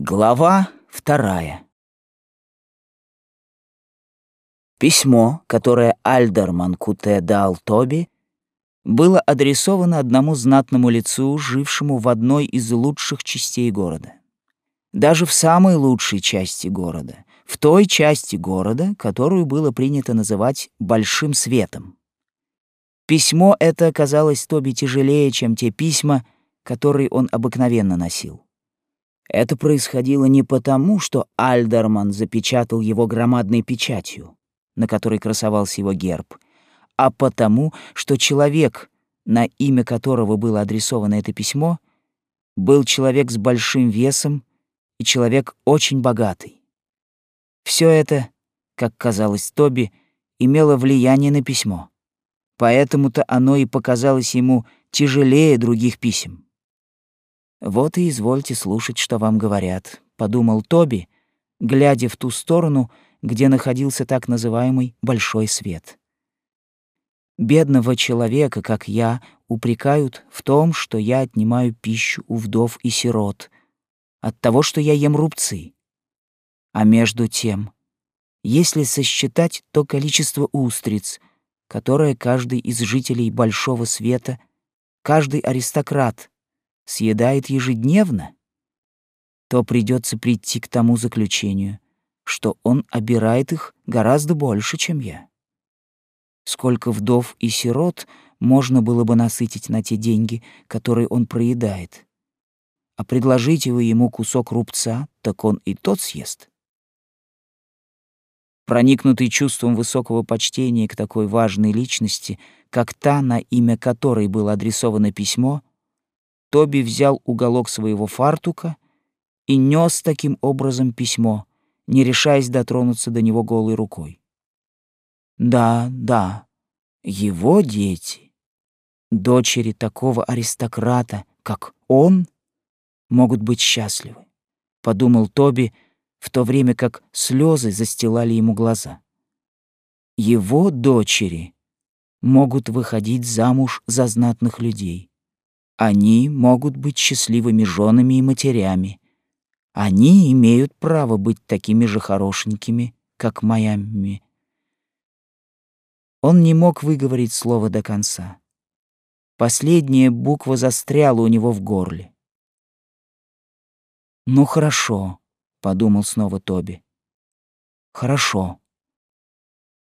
Глава вторая. Письмо, которое Альдерман Куте дал Тоби, было адресовано одному знатному лицу, жившему в одной из лучших частей города. Даже в самой лучшей части города, в той части города, которую было принято называть «большим светом». Письмо это оказалось Тоби тяжелее, чем те письма, которые он обыкновенно носил. Это происходило не потому, что Альдерман запечатал его громадной печатью, на которой красовался его герб, а потому, что человек, на имя которого было адресовано это письмо, был человек с большим весом и человек очень богатый. Все это, как казалось Тоби, имело влияние на письмо. Поэтому-то оно и показалось ему тяжелее других писем. «Вот и извольте слушать, что вам говорят», — подумал Тоби, глядя в ту сторону, где находился так называемый «большой свет». Бедного человека, как я, упрекают в том, что я отнимаю пищу у вдов и сирот, от того, что я ем рубцы. А между тем, если сосчитать то количество устриц, которое каждый из жителей Большого Света, каждый аристократ съедает ежедневно, то придется прийти к тому заключению, что он обирает их гораздо больше, чем я. Сколько вдов и сирот можно было бы насытить на те деньги, которые он проедает. А предложите вы ему кусок рубца, так он и тот съест. Проникнутый чувством высокого почтения к такой важной личности, как та, на имя которой было адресовано письмо, Тоби взял уголок своего фартука и нес таким образом письмо, не решаясь дотронуться до него голой рукой. Да, да, его дети, дочери такого аристократа, как он, могут быть счастливы, подумал Тоби, в то время как слезы застилали ему глаза. Его дочери могут выходить замуж за знатных людей. Они могут быть счастливыми женами и матерями. Они имеют право быть такими же хорошенькими, как Майами. Он не мог выговорить слово до конца. Последняя буква застряла у него в горле. «Ну хорошо», — подумал снова Тоби. «Хорошо.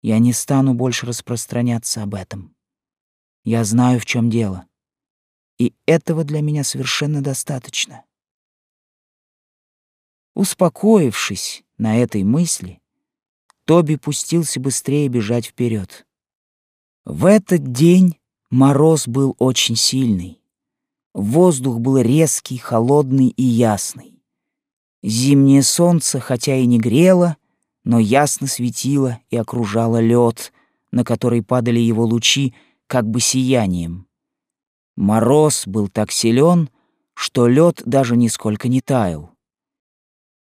Я не стану больше распространяться об этом. Я знаю, в чем дело и этого для меня совершенно достаточно. Успокоившись на этой мысли, Тоби пустился быстрее бежать вперед. В этот день мороз был очень сильный. Воздух был резкий, холодный и ясный. Зимнее солнце, хотя и не грело, но ясно светило и окружало лед, на который падали его лучи, как бы сиянием. Мороз был так силен, что лед даже нисколько не таял.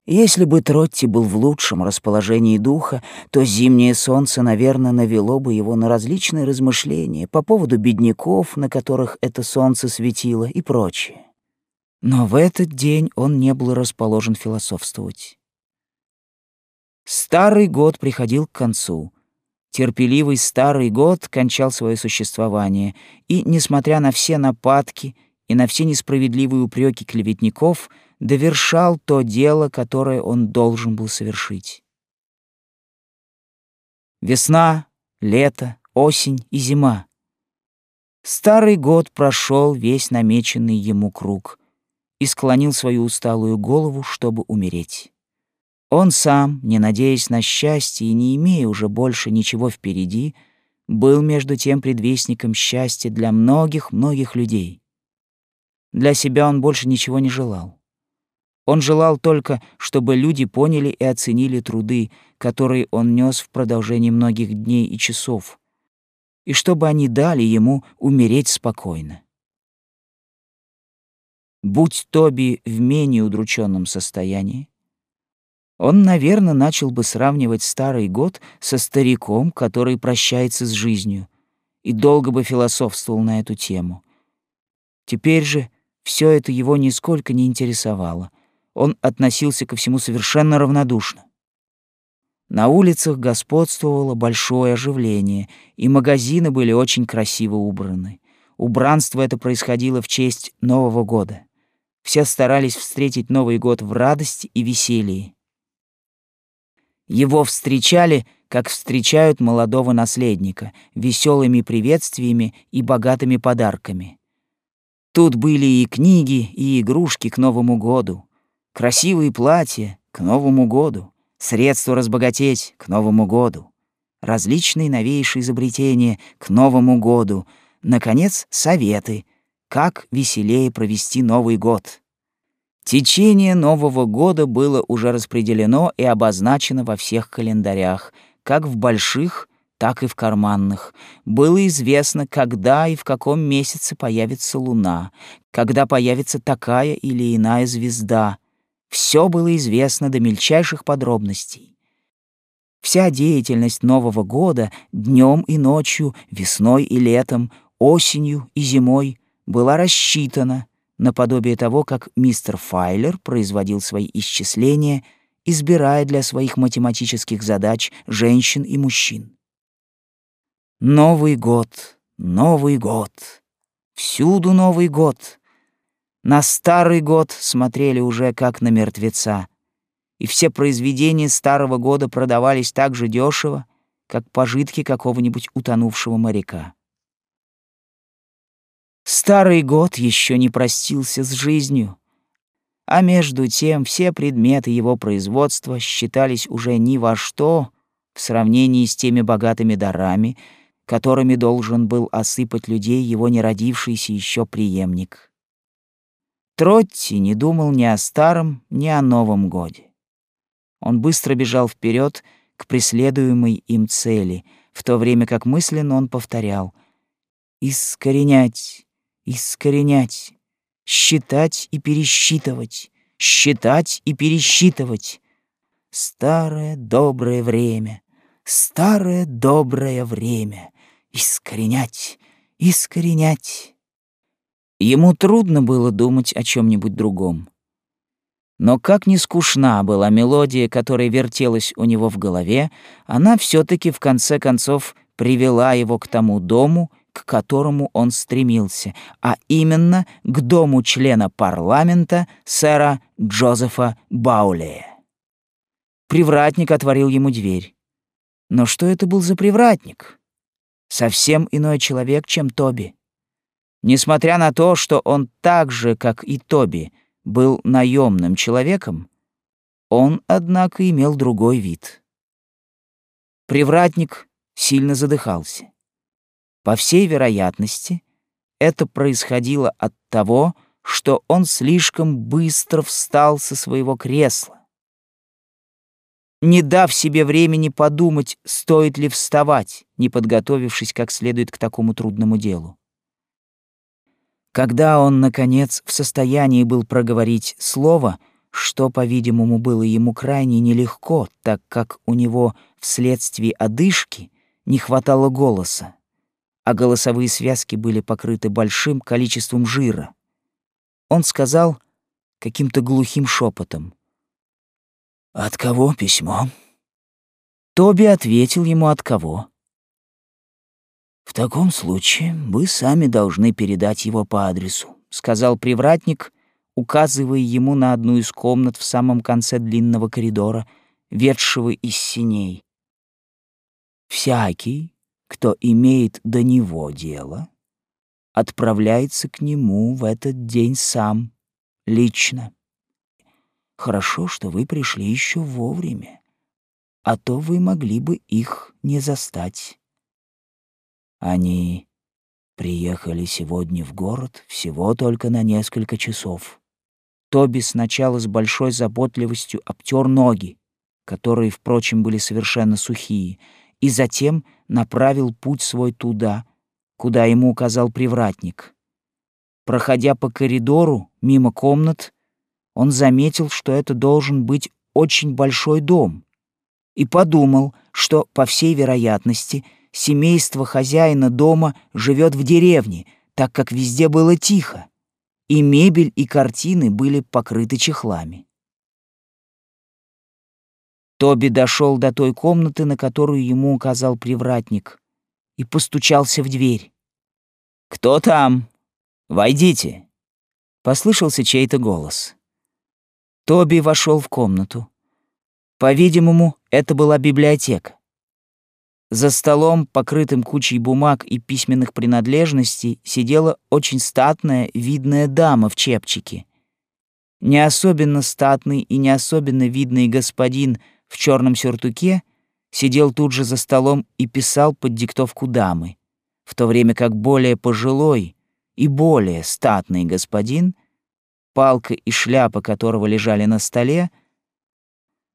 Если бы Тротти был в лучшем расположении духа, то зимнее солнце, наверное, навело бы его на различные размышления по поводу бедняков, на которых это солнце светило, и прочее. Но в этот день он не был расположен философствовать. Старый год приходил к концу, терпеливый старый год кончал свое существование, и, несмотря на все нападки и на все несправедливые упреки клеветников, довершал то дело, которое он должен был совершить. Весна, лето, осень и зима. Старый год прошел весь намеченный ему круг и склонил свою усталую голову, чтобы умереть. Он сам, не надеясь на счастье и не имея уже больше ничего впереди, был между тем предвестником счастья для многих-многих людей. Для себя он больше ничего не желал. Он желал только, чтобы люди поняли и оценили труды, которые он нес в продолжении многих дней и часов, и чтобы они дали ему умереть спокойно. Будь Тоби в менее удрученном состоянии, он, наверное, начал бы сравнивать старый год со стариком, который прощается с жизнью, и долго бы философствовал на эту тему. Теперь же все это его нисколько не интересовало. он относился ко всему совершенно равнодушно. На улицах господствовало большое оживление, и магазины были очень красиво убраны. Убранство это происходило в честь Нового года. Все старались встретить Новый год в радости и веселье. Его встречали, как встречают молодого наследника, веселыми приветствиями и богатыми подарками. Тут были и книги, и игрушки к Новому году, красивые платья к Новому году, средства разбогатеть к Новому году, различные новейшие изобретения к Новому году, наконец, советы, как веселее провести Новый год. Течение Нового года было уже распределено и обозначено во всех календарях, как в больших, так и в карманных. Было известно, когда и в каком месяце появится луна, когда появится такая или иная звезда. Все было известно до мельчайших подробностей. Вся деятельность Нового года днем и ночью, весной и летом, осенью и зимой была рассчитана — наподобие того, как мистер Файлер производил свои исчисления, избирая для своих математических задач женщин и мужчин. Новый год, Новый год, всюду Новый год. На старый год смотрели уже как на мертвеца, и все произведения старого года продавались так же дешево, как пожитки какого-нибудь утонувшего моряка. Старый год еще не простился с жизнью, а между тем все предметы его производства считались уже ни во что в сравнении с теми богатыми дарами, которыми должен был осыпать людей его неродившийся еще преемник. Тротти не думал ни о старом, ни о новом годе. Он быстро бежал вперед к преследуемой им цели, в то время как мысленно он повторял «Искоренять, искоренять, считать и пересчитывать, считать и пересчитывать. Старое доброе время, старое доброе время, искоренять, искоренять. Ему трудно было думать о чем нибудь другом. Но как ни скучна была мелодия, которая вертелась у него в голове, она все таки в конце концов привела его к тому дому, к которому он стремился, а именно к дому члена парламента сэра Джозефа Баулея. Привратник отворил ему дверь. Но что это был за привратник? Совсем иной человек, чем Тоби. Несмотря на то, что он так же, как и Тоби, был наемным человеком, он, однако, имел другой вид. Привратник сильно задыхался. По всей вероятности, это происходило от того, что он слишком быстро встал со своего кресла. Не дав себе времени подумать, стоит ли вставать, не подготовившись как следует к такому трудному делу. Когда он, наконец, в состоянии был проговорить слово, что, по-видимому, было ему крайне нелегко, так как у него вследствие одышки не хватало голоса, а голосовые связки были покрыты большим количеством жира. Он сказал каким-то глухим шепотом. «От кого письмо?» Тоби ответил ему от кого. «В таком случае вы сами должны передать его по адресу», — сказал привратник, указывая ему на одну из комнат в самом конце длинного коридора, ведшего из синей. «Всякий, кто имеет до него дело, отправляется к нему в этот день сам, лично. Хорошо, что вы пришли еще вовремя, а то вы могли бы их не застать. Они приехали сегодня в город всего только на несколько часов. Тоби сначала с большой заботливостью обтер ноги, которые, впрочем, были совершенно сухие, и затем направил путь свой туда, куда ему указал привратник. Проходя по коридору, мимо комнат, он заметил, что это должен быть очень большой дом, и подумал, что, по всей вероятности, семейство хозяина дома живет в деревне, так как везде было тихо, и мебель и картины были покрыты чехлами. Тоби дошел до той комнаты, на которую ему указал привратник, и постучался в дверь. «Кто там? Войдите!» Послышался чей-то голос. Тоби вошел в комнату. По-видимому, это была библиотека. За столом, покрытым кучей бумаг и письменных принадлежностей, сидела очень статная, видная дама в чепчике. Не особенно статный и не особенно видный господин в черном сюртуке сидел тут же за столом и писал под диктовку дамы, в то время как более пожилой и более статный господин, палка и шляпа которого лежали на столе,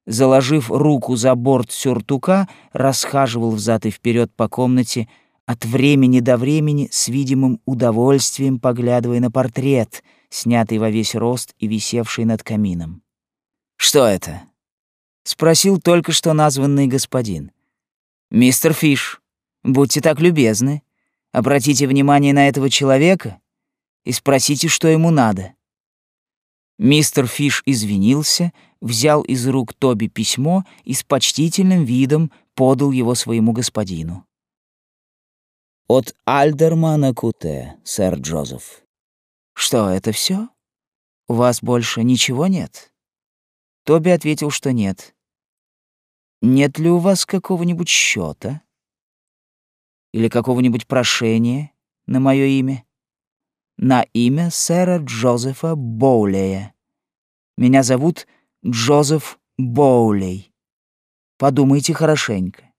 заложив руку за борт сюртука, расхаживал взад и вперед по комнате, от времени до времени с видимым удовольствием поглядывая на портрет, снятый во весь рост и висевший над камином. «Что это?» — спросил только что названный господин. «Мистер Фиш, будьте так любезны, обратите внимание на этого человека и спросите, что ему надо». Мистер Фиш извинился, взял из рук Тоби письмо и с почтительным видом подал его своему господину. «От Альдермана Куте, сэр Джозеф». «Что, это все? У вас больше ничего нет?» Тоби ответил, что нет. «Нет ли у вас какого-нибудь счета Или какого-нибудь прошения на мое имя?» на имя сэра Джозефа Боулея. Меня зовут Джозеф Боулей. Подумайте хорошенько.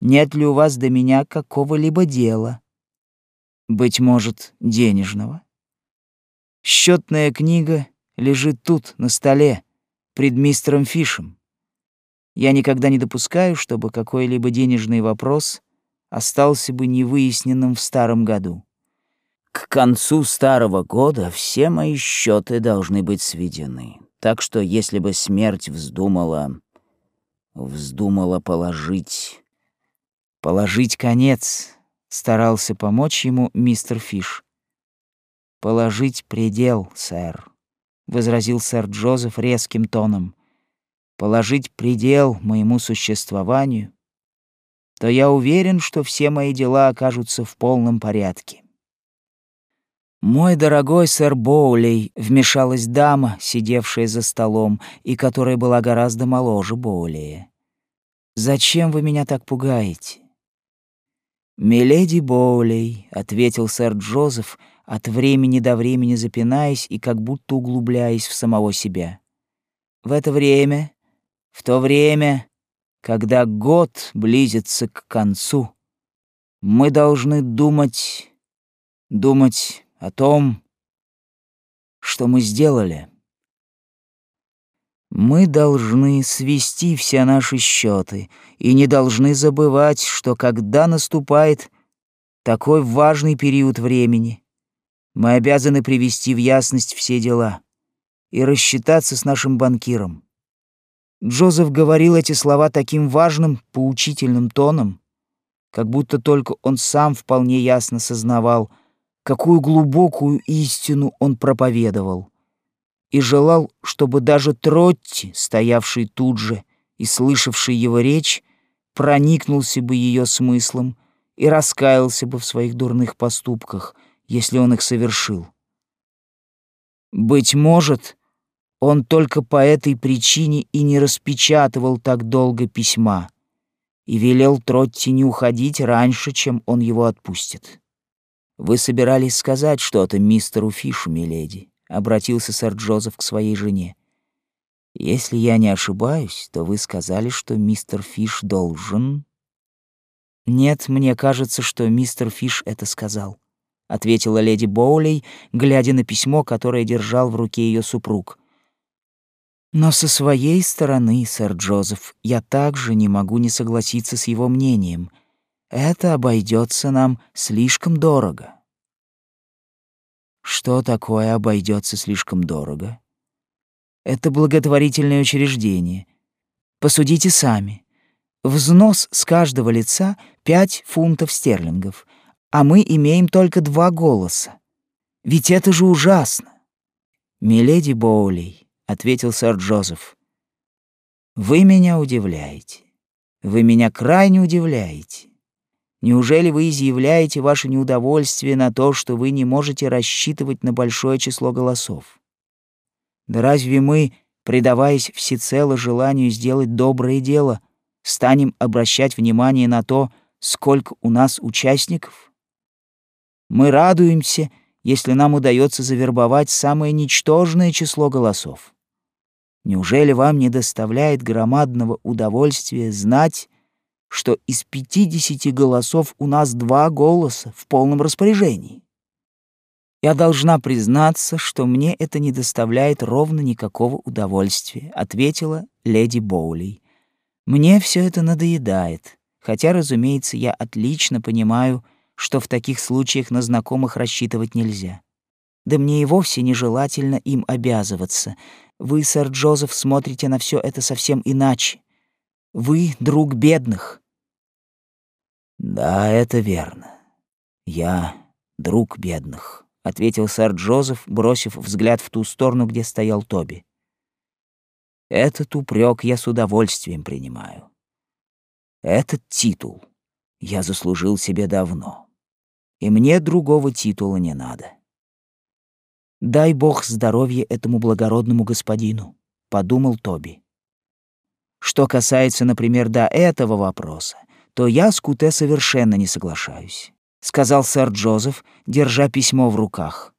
Нет ли у вас до меня какого-либо дела? Быть может, денежного? Счетная книга лежит тут, на столе, пред мистером Фишем. Я никогда не допускаю, чтобы какой-либо денежный вопрос остался бы невыясненным в старом году. К концу старого года все мои счеты должны быть сведены. Так что если бы смерть вздумала... вздумала положить... Положить конец, старался помочь ему мистер Фиш. «Положить предел, сэр», — возразил сэр Джозеф резким тоном. «Положить предел моему существованию, то я уверен, что все мои дела окажутся в полном порядке». «Мой дорогой сэр Боулей», — вмешалась дама, сидевшая за столом, и которая была гораздо моложе Боулея. «Зачем вы меня так пугаете?» «Миледи Боулей», — ответил сэр Джозеф, от времени до времени запинаясь и как будто углубляясь в самого себя. «В это время, в то время, когда год близится к концу, мы должны думать, думать о том, что мы сделали. Мы должны свести все наши счеты и не должны забывать, что когда наступает такой важный период времени, мы обязаны привести в ясность все дела и рассчитаться с нашим банкиром. Джозеф говорил эти слова таким важным, поучительным тоном, как будто только он сам вполне ясно сознавал, какую глубокую истину он проповедовал, и желал, чтобы даже Тротти, стоявший тут же и слышавший его речь, проникнулся бы ее смыслом и раскаялся бы в своих дурных поступках, если он их совершил. Быть может, он только по этой причине и не распечатывал так долго письма и велел Тротти не уходить раньше, чем он его отпустит. «Вы собирались сказать что-то мистеру Фишу, миледи», — обратился сэр Джозеф к своей жене. «Если я не ошибаюсь, то вы сказали, что мистер Фиш должен...» «Нет, мне кажется, что мистер Фиш это сказал», — ответила леди Боулей, глядя на письмо, которое держал в руке ее супруг. «Но со своей стороны, сэр Джозеф, я также не могу не согласиться с его мнением это обойдется нам слишком дорого. Что такое обойдется слишком дорого? Это благотворительное учреждение. Посудите сами. Взнос с каждого лица пять фунтов стерлингов, а мы имеем только два голоса. Ведь это же ужасно. «Миледи Боулей», — ответил сэр Джозеф, — Вы меня удивляете. Вы меня крайне удивляете. Неужели вы изъявляете ваше неудовольствие на то, что вы не можете рассчитывать на большое число голосов? Да разве мы, предаваясь всецело желанию сделать доброе дело, станем обращать внимание на то, сколько у нас участников? Мы радуемся, если нам удается завербовать самое ничтожное число голосов. Неужели вам не доставляет громадного удовольствия знать, что из пятидесяти голосов у нас два голоса в полном распоряжении? Я должна признаться, что мне это не доставляет ровно никакого удовольствия, ответила леди Боули. Мне все это надоедает, хотя, разумеется, я отлично понимаю, что в таких случаях на знакомых рассчитывать нельзя. Да мне и вовсе нежелательно им обязываться. Вы, сэр Джозеф, смотрите на все это совсем иначе. Вы друг бедных. Да, это верно. Я друг бедных, ответил сэр Джозеф, бросив взгляд в ту сторону, где стоял Тоби. Этот упрек я с удовольствием принимаю. Этот титул я заслужил себе давно, и мне другого титула не надо. Дай бог здоровья этому благородному господину, подумал Тоби. Что касается, например, до этого вопроса, то я с Куте совершенно не соглашаюсь, сказал сэр Джозеф, держа письмо в руках.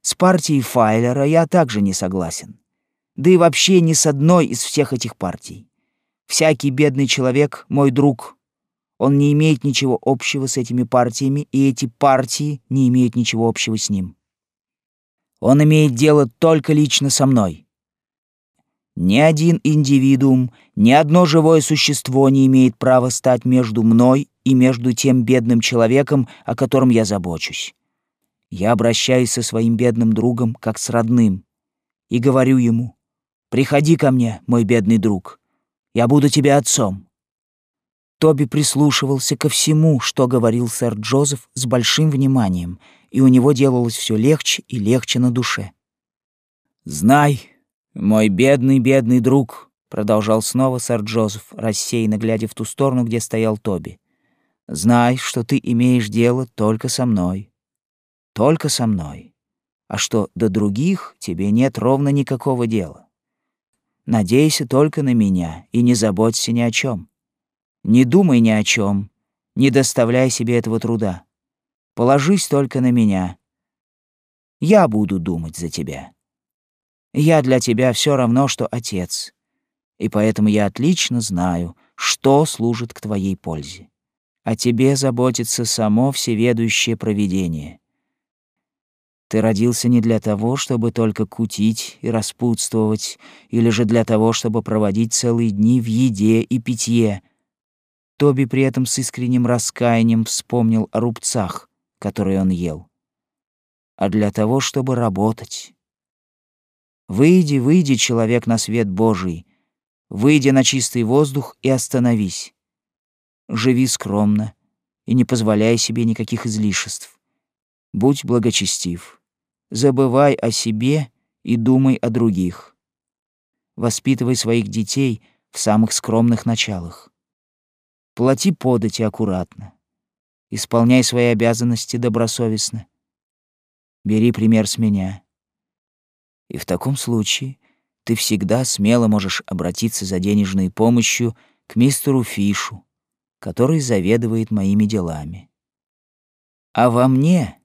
С партией Файлера я также не согласен. Да и вообще ни с одной из всех этих партий. Всякий бедный человек — мой друг. Он не имеет ничего общего с этими партиями, и эти партии не имеют ничего общего с ним. Он имеет дело только лично со мной. Ни один индивидуум, ни одно живое существо не имеет права стать между мной и между тем бедным человеком, о котором я забочусь. Я обращаюсь со своим бедным другом как с родным и говорю ему, «Приходи ко мне, мой бедный друг, я буду тебе отцом». Тоби прислушивался ко всему, что говорил сэр Джозеф с большим вниманием — и у него делалось все легче и легче на душе. «Знай, мой бедный-бедный друг», — продолжал снова сэр Джозеф, рассеянно глядя в ту сторону, где стоял Тоби. «Знай, что ты имеешь дело только со мной. Только со мной. А что до других тебе нет ровно никакого дела. Надейся только на меня и не заботься ни о чем. Не думай ни о чем, не доставляй себе этого труда. Положись только на меня. Я буду думать за тебя. Я для тебя все равно, что отец, и поэтому я отлично знаю, что служит к твоей пользе. О тебе заботится само всеведущее провидение. Ты родился не для того, чтобы только кутить и распутствовать, или же для того, чтобы проводить целые дни в еде и питье. Тоби при этом с искренним раскаянием вспомнил о рубцах, который он ел, а для того, чтобы работать. Выйди, выйди, человек, на свет Божий, выйди на чистый воздух и остановись. Живи скромно и не позволяй себе никаких излишеств. Будь благочестив, забывай о себе и думай о других. Воспитывай своих детей в самых скромных началах. Плати подати аккуратно. Исполняй свои обязанности добросовестно. Бери пример с меня. И в таком случае ты всегда смело можешь обратиться за денежной помощью к мистеру Фишу, который заведует моими делами. А во мне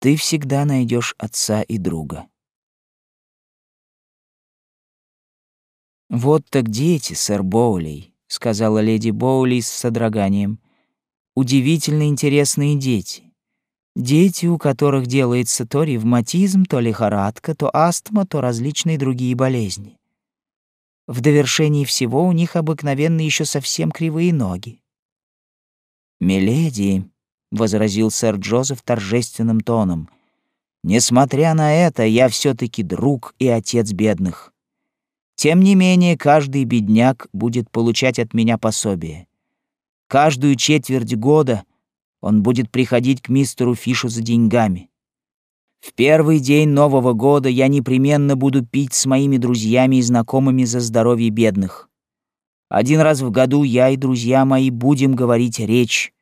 ты всегда найдешь отца и друга. «Вот так дети, сэр Боулей», — сказала леди Боули с содроганием удивительно интересные дети. Дети, у которых делается то ревматизм, то лихорадка, то астма, то различные другие болезни. В довершении всего у них обыкновенно еще совсем кривые ноги. «Миледи», — возразил сэр Джозеф торжественным тоном, «несмотря на это, я все таки друг и отец бедных. Тем не менее, каждый бедняк будет получать от меня пособие. Каждую четверть года он будет приходить к мистеру Фишу за деньгами. В первый день Нового года я непременно буду пить с моими друзьями и знакомыми за здоровье бедных. Один раз в году я и друзья мои будем говорить речь,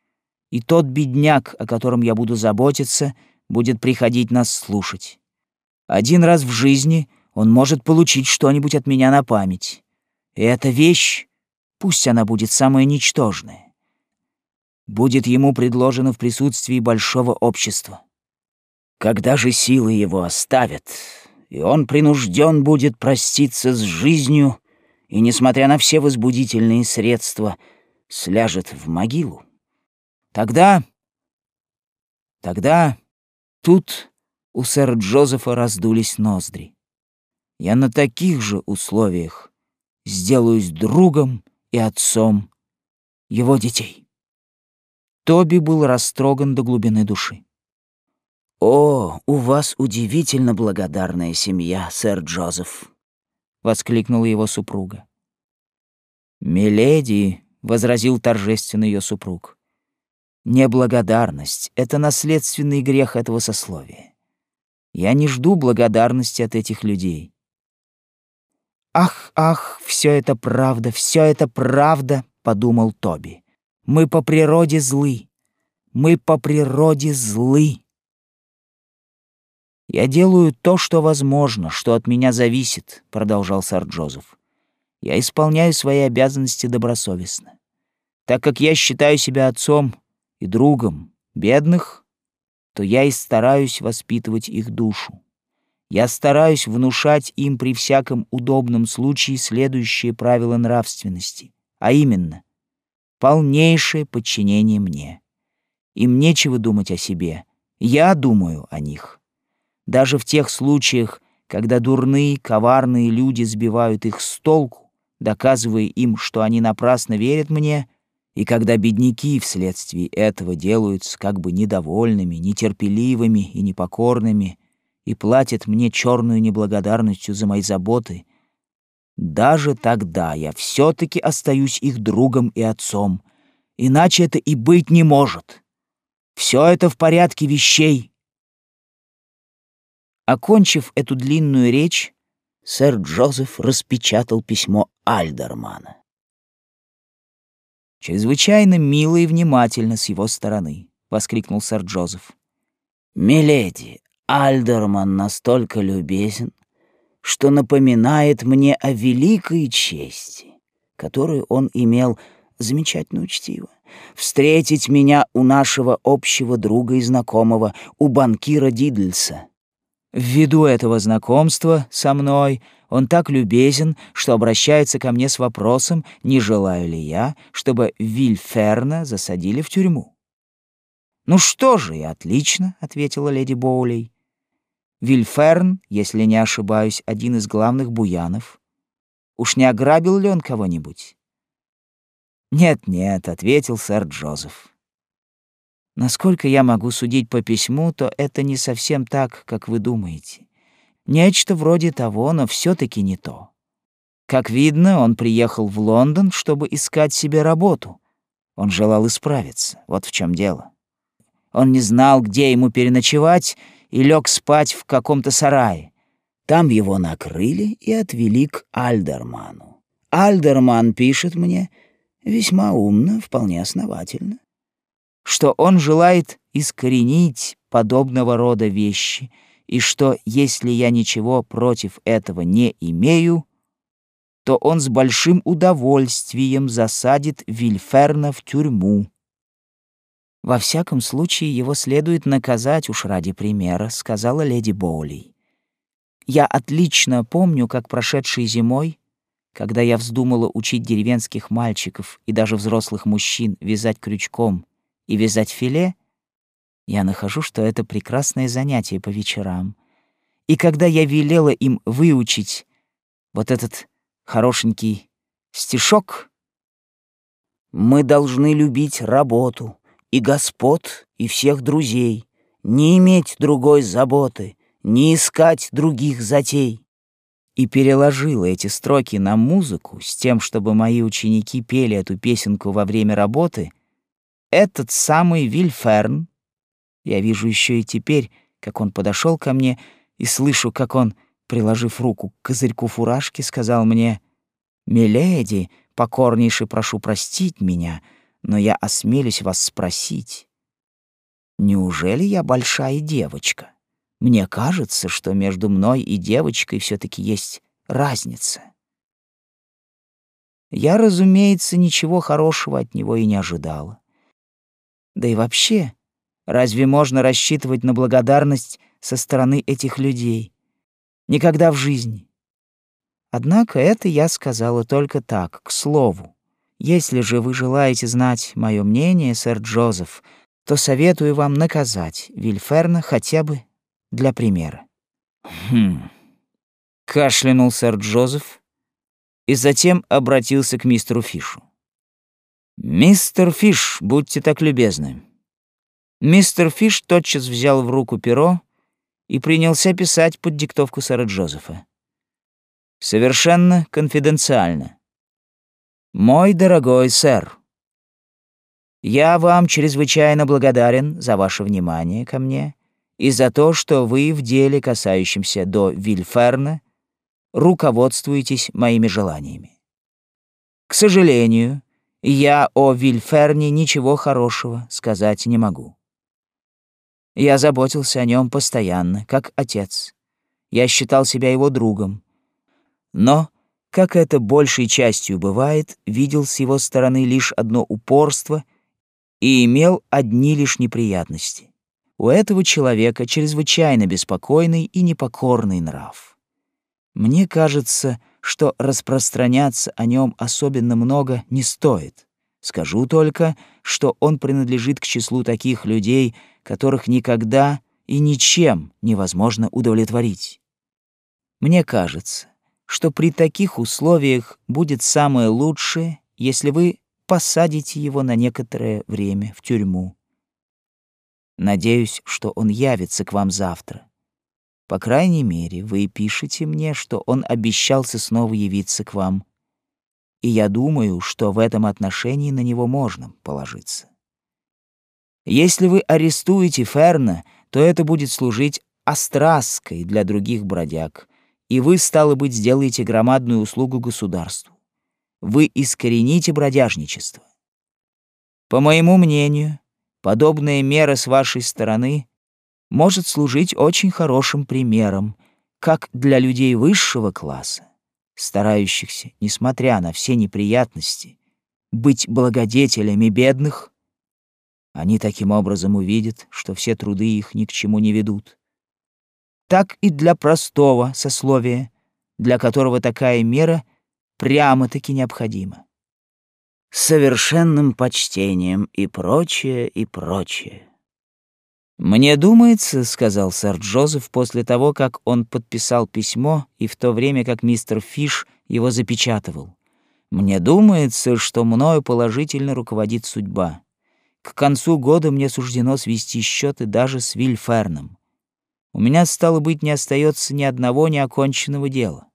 и тот бедняк, о котором я буду заботиться, будет приходить нас слушать. Один раз в жизни он может получить что-нибудь от меня на память. И эта вещь, пусть она будет самая ничтожная, будет ему предложена в присутствии большого общества. Когда же силы его оставят, и он принужден будет проститься с жизнью, и, несмотря на все возбудительные средства, сляжет в могилу, тогда... Тогда тут у сэра Джозефа раздулись ноздри. Я на таких же условиях сделаюсь другом и отцом его детей. Тоби был растроган до глубины души. «О, у вас удивительно благодарная семья, сэр Джозеф!» — воскликнула его супруга. «Миледи!» — возразил торжественно ее супруг. «Неблагодарность — это наследственный грех этого сословия. Я не жду благодарности от этих людей. «Ах, ах, все это правда, все это правда», — подумал Тоби. «Мы по природе злы. Мы по природе злы». «Я делаю то, что возможно, что от меня зависит», — продолжал сэр Джозеф. «Я исполняю свои обязанности добросовестно. Так как я считаю себя отцом и другом бедных, то я и стараюсь воспитывать их душу. Я стараюсь внушать им при всяком удобном случае следующие правила нравственности, а именно полнейшее подчинение мне. Им нечего думать о себе, я думаю о них. Даже в тех случаях, когда дурные, коварные люди сбивают их с толку, доказывая им, что они напрасно верят мне, и когда бедняки вследствие этого делаются как бы недовольными, нетерпеливыми и непокорными — и платит мне черную неблагодарностью за мои заботы, даже тогда я все-таки остаюсь их другом и отцом, иначе это и быть не может. Все это в порядке вещей. Окончив эту длинную речь, сэр Джозеф распечатал письмо Альдермана. «Чрезвычайно мило и внимательно с его стороны», — воскликнул сэр Джозеф. «Миледи, Альдерман настолько любезен, что напоминает мне о великой чести, которую он имел замечательно учтиво, встретить меня у нашего общего друга и знакомого, у банкира Дидльса. Ввиду этого знакомства со мной он так любезен, что обращается ко мне с вопросом, не желаю ли я, чтобы Вильферна засадили в тюрьму. «Ну что же, отлично», — ответила леди Боулей. Вильферн, если не ошибаюсь, один из главных буянов. Уж не ограбил ли он кого-нибудь? «Нет-нет», — ответил сэр Джозеф. «Насколько я могу судить по письму, то это не совсем так, как вы думаете. Нечто вроде того, но все таки не то. Как видно, он приехал в Лондон, чтобы искать себе работу. Он желал исправиться, вот в чем дело. Он не знал, где ему переночевать, и лег спать в каком-то сарае. Там его накрыли и отвели к Альдерману. Альдерман пишет мне, весьма умно, вполне основательно, что он желает искоренить подобного рода вещи, и что, если я ничего против этого не имею, то он с большим удовольствием засадит Вильферна в тюрьму. «Во всяком случае, его следует наказать уж ради примера», — сказала леди Боули. «Я отлично помню, как прошедшей зимой, когда я вздумала учить деревенских мальчиков и даже взрослых мужчин вязать крючком и вязать филе, я нахожу, что это прекрасное занятие по вечерам. И когда я велела им выучить вот этот хорошенький стишок, мы должны любить работу, и господ, и всех друзей, не иметь другой заботы, не искать других затей. И переложила эти строки на музыку с тем, чтобы мои ученики пели эту песенку во время работы, этот самый Вильферн, я вижу еще и теперь, как он подошел ко мне, и слышу, как он, приложив руку к козырьку фуражки, сказал мне «Миледи, покорнейше прошу простить меня, но я осмелюсь вас спросить, неужели я большая девочка? Мне кажется, что между мной и девочкой все таки есть разница». Я, разумеется, ничего хорошего от него и не ожидала. Да и вообще, разве можно рассчитывать на благодарность со стороны этих людей? Никогда в жизни. Однако это я сказала только так, к слову. Если же вы желаете знать мое мнение, сэр Джозеф, то советую вам наказать Вильферна хотя бы для примера. Хм. Кашлянул сэр Джозеф и затем обратился к мистеру Фишу. «Мистер Фиш, будьте так любезны». Мистер Фиш тотчас взял в руку перо и принялся писать под диктовку сэра Джозефа. «Совершенно конфиденциально. Мой дорогой сэр, я вам чрезвычайно благодарен за ваше внимание ко мне и за то, что вы в деле, касающемся до Вильферна, руководствуетесь моими желаниями. К сожалению, я о Вильферне ничего хорошего сказать не могу. Я заботился о нем постоянно, как отец. Я считал себя его другом. Но, как это большей частью бывает, видел с его стороны лишь одно упорство и имел одни лишь неприятности. У этого человека чрезвычайно беспокойный и непокорный нрав. Мне кажется, что распространяться о нем особенно много не стоит. Скажу только, что он принадлежит к числу таких людей, которых никогда и ничем невозможно удовлетворить. Мне кажется, что при таких условиях будет самое лучшее, если вы посадите его на некоторое время в тюрьму. Надеюсь, что он явится к вам завтра. По крайней мере, вы пишете мне, что он обещался снова явиться к вам. И я думаю, что в этом отношении на него можно положиться. Если вы арестуете Ферна, то это будет служить остраской для других бродяг, и вы, стало быть, сделаете громадную услугу государству. Вы искорените бродяжничество. По моему мнению, подобная мера с вашей стороны может служить очень хорошим примером как для людей высшего класса, старающихся, несмотря на все неприятности, быть благодетелями бедных, они таким образом увидят, что все труды их ни к чему не ведут. Так и для простого сословия, для которого такая мера прямо-таки необходима. совершенным почтением и прочее, и прочее. «Мне думается», — сказал сэр Джозеф после того, как он подписал письмо и в то время как мистер Фиш его запечатывал. «Мне думается, что мною положительно руководит судьба. К концу года мне суждено свести счеты даже с Вильферном. У меня, стало быть, не остается ни одного неоконченного дела».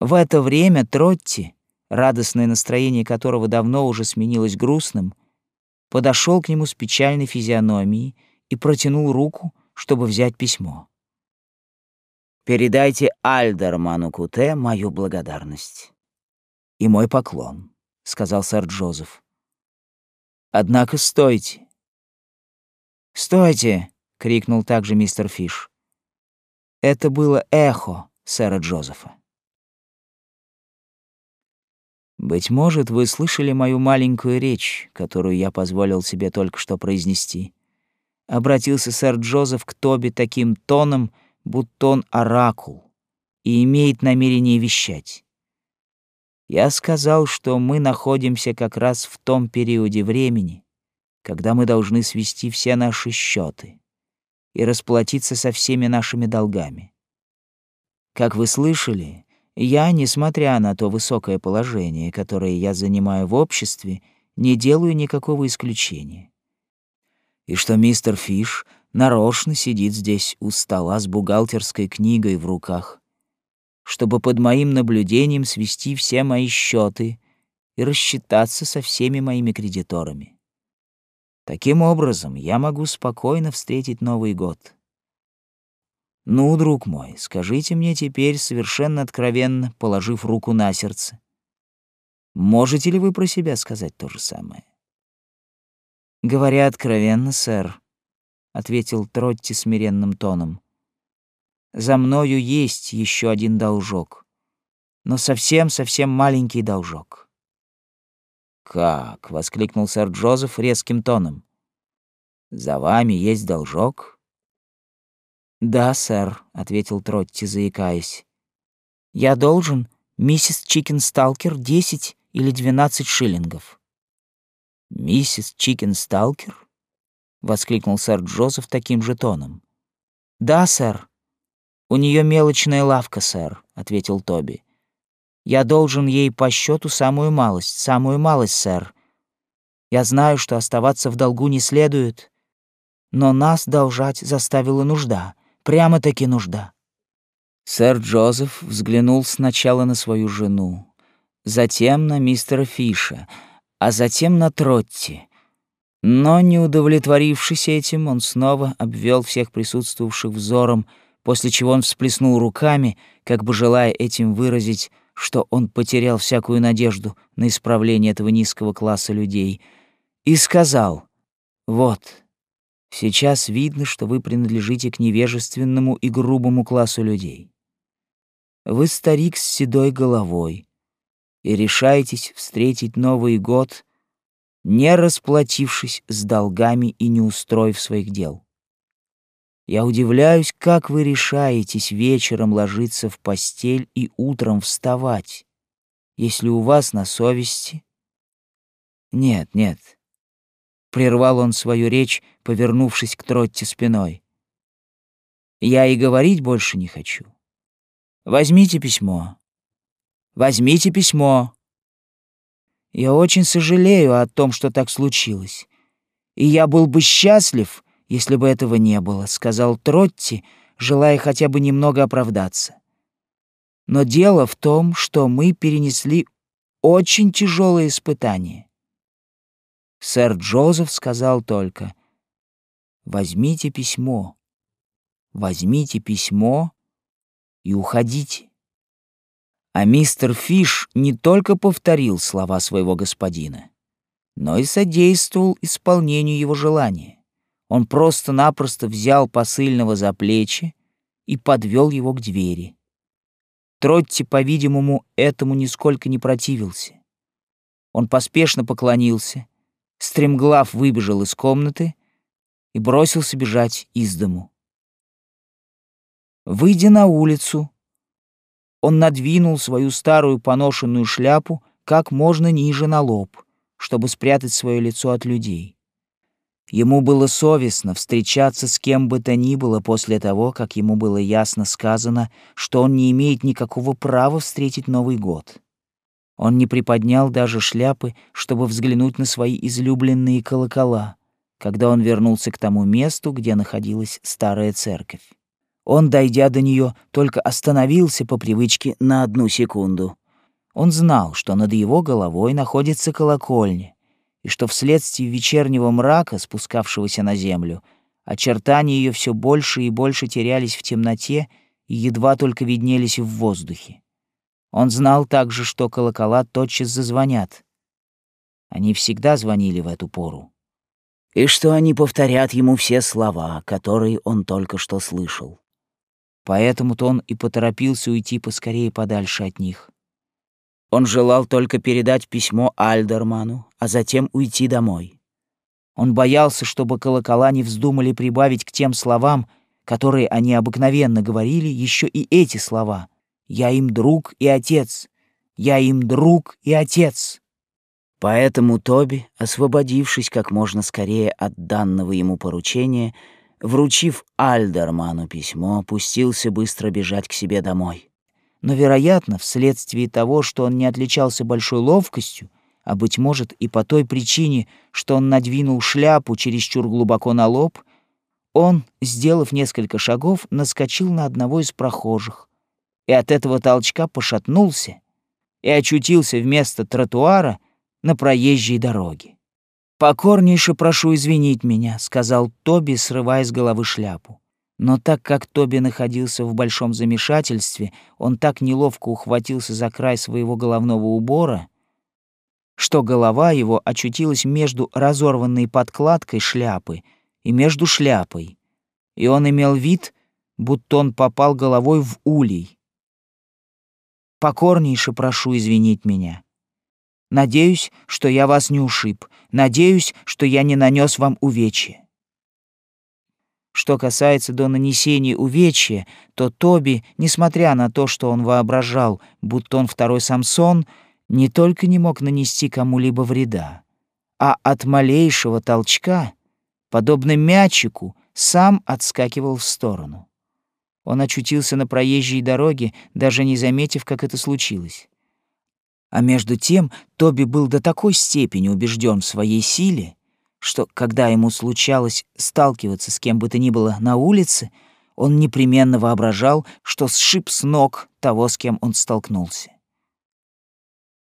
В это время Тротти, радостное настроение которого давно уже сменилось грустным, — подошел к нему с печальной физиономией и протянул руку, чтобы взять письмо. «Передайте Альдерману Куте мою благодарность и мой поклон», — сказал сэр Джозеф. «Однако стойте». «Стойте!» — крикнул также мистер Фиш. Это было эхо сэра Джозефа. Быть может, вы слышали мою маленькую речь, которую я позволил себе только что произнести. Обратился сэр Джозеф к Тоби таким тоном, будто он оракул и имеет намерение вещать. Я сказал, что мы находимся как раз в том периоде времени, когда мы должны свести все наши счеты и расплатиться со всеми нашими долгами. Как вы слышали, я, несмотря на то высокое положение, которое я занимаю в обществе, не делаю никакого исключения. И что мистер Фиш нарочно сидит здесь у стола с бухгалтерской книгой в руках, чтобы под моим наблюдением свести все мои счеты и рассчитаться со всеми моими кредиторами. Таким образом, я могу спокойно встретить Новый год. Ну, друг мой, скажите мне теперь совершенно откровенно, положив руку на сердце. Можете ли вы про себя сказать то же самое? Говоря откровенно, сэр, ответил Тротти смиренным тоном. За мною есть еще один должок, но совсем-совсем маленький должок. Как? воскликнул сэр Джозеф резким тоном. За вами есть должок? «Да, сэр», — ответил Тротти, заикаясь. «Я должен, миссис Чикенсталкер, десять или двенадцать шиллингов». «Миссис Чикенсталкер?» — воскликнул сэр Джозеф таким же тоном. «Да, сэр. У нее мелочная лавка, сэр», — ответил Тоби. «Я должен ей по счету самую малость, самую малость, сэр. Я знаю, что оставаться в долгу не следует, но нас должать заставила нужда прямо-таки нужда. Сэр Джозеф взглянул сначала на свою жену, затем на мистера Фиша, а затем на Тротти. Но, не удовлетворившись этим, он снова обвел всех присутствовавших взором, после чего он всплеснул руками, как бы желая этим выразить, что он потерял всякую надежду на исправление этого низкого класса людей, и сказал «Вот, Сейчас видно, что вы принадлежите к невежественному и грубому классу людей. Вы старик с седой головой и решаетесь встретить Новый год, не расплатившись с долгами и не устроив своих дел. Я удивляюсь, как вы решаетесь вечером ложиться в постель и утром вставать, если у вас на совести... Нет, нет, Прервал он свою речь, повернувшись к Тротте спиной. «Я и говорить больше не хочу. Возьмите письмо. Возьмите письмо. Я очень сожалею о том, что так случилось. И я был бы счастлив, если бы этого не было», — сказал Тротти, желая хотя бы немного оправдаться. «Но дело в том, что мы перенесли очень тяжелое испытание. Сэр Джозеф сказал только «Возьмите письмо, возьмите письмо и уходите». А мистер Фиш не только повторил слова своего господина, но и содействовал исполнению его желания. Он просто-напросто взял посыльного за плечи и подвел его к двери. Тротти, по-видимому, этому нисколько не противился. Он поспешно поклонился — Стремглав выбежал из комнаты и бросился бежать из дому. Выйдя на улицу, он надвинул свою старую поношенную шляпу как можно ниже на лоб, чтобы спрятать свое лицо от людей. Ему было совестно встречаться с кем бы то ни было после того, как ему было ясно сказано, что он не имеет никакого права встретить Новый год. Он не приподнял даже шляпы, чтобы взглянуть на свои излюбленные колокола, когда он вернулся к тому месту, где находилась старая церковь. Он, дойдя до нее, только остановился по привычке на одну секунду. Он знал, что над его головой находится колокольня, и что вследствие вечернего мрака, спускавшегося на землю, очертания ее все больше и больше терялись в темноте и едва только виднелись в воздухе. Он знал также, что колокола тотчас зазвонят. Они всегда звонили в эту пору. И что они повторят ему все слова, которые он только что слышал. Поэтому-то он и поторопился уйти поскорее подальше от них. Он желал только передать письмо Альдерману, а затем уйти домой. Он боялся, чтобы колокола не вздумали прибавить к тем словам, которые они обыкновенно говорили, еще и эти слова — я им друг и отец. Я им друг и отец. Поэтому Тоби, освободившись как можно скорее от данного ему поручения, вручив Альдерману письмо, опустился быстро бежать к себе домой. Но, вероятно, вследствие того, что он не отличался большой ловкостью, а, быть может, и по той причине, что он надвинул шляпу чересчур глубоко на лоб, он, сделав несколько шагов, наскочил на одного из прохожих, и от этого толчка пошатнулся и очутился вместо тротуара на проезжей дороге. «Покорнейше прошу извинить меня», — сказал Тоби, срывая с головы шляпу. Но так как Тоби находился в большом замешательстве, он так неловко ухватился за край своего головного убора, что голова его очутилась между разорванной подкладкой шляпы и между шляпой, и он имел вид, будто он попал головой в улей. «Покорнейше прошу извинить меня. Надеюсь, что я вас не ушиб. Надеюсь, что я не нанес вам увечья. Что касается до нанесения увечья, то Тоби, несмотря на то, что он воображал, будто он второй Самсон, не только не мог нанести кому-либо вреда, а от малейшего толчка, подобно мячику, сам отскакивал в сторону. Он очутился на проезжей дороге, даже не заметив, как это случилось. А между тем Тоби был до такой степени убежден в своей силе, что, когда ему случалось сталкиваться с кем бы то ни было на улице, он непременно воображал, что сшиб с ног того, с кем он столкнулся.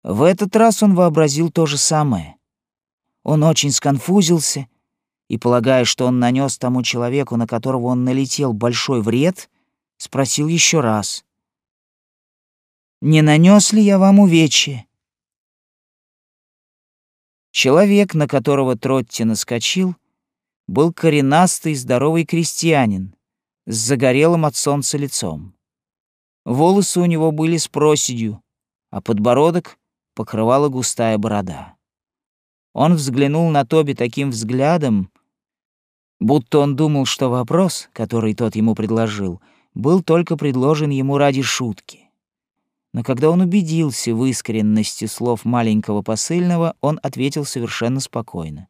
В этот раз он вообразил то же самое. Он очень сконфузился и, полагая, что он нанес тому человеку, на которого он налетел, большой вред, спросил еще раз. «Не нанес ли я вам увечья?» Человек, на которого Тротти наскочил, был коренастый здоровый крестьянин с загорелым от солнца лицом. Волосы у него были с проседью, а подбородок покрывала густая борода. Он взглянул на Тоби таким взглядом, будто он думал, что вопрос, который тот ему предложил, был только предложен ему ради шутки. Но когда он убедился в искренности слов маленького посыльного, он ответил совершенно спокойно.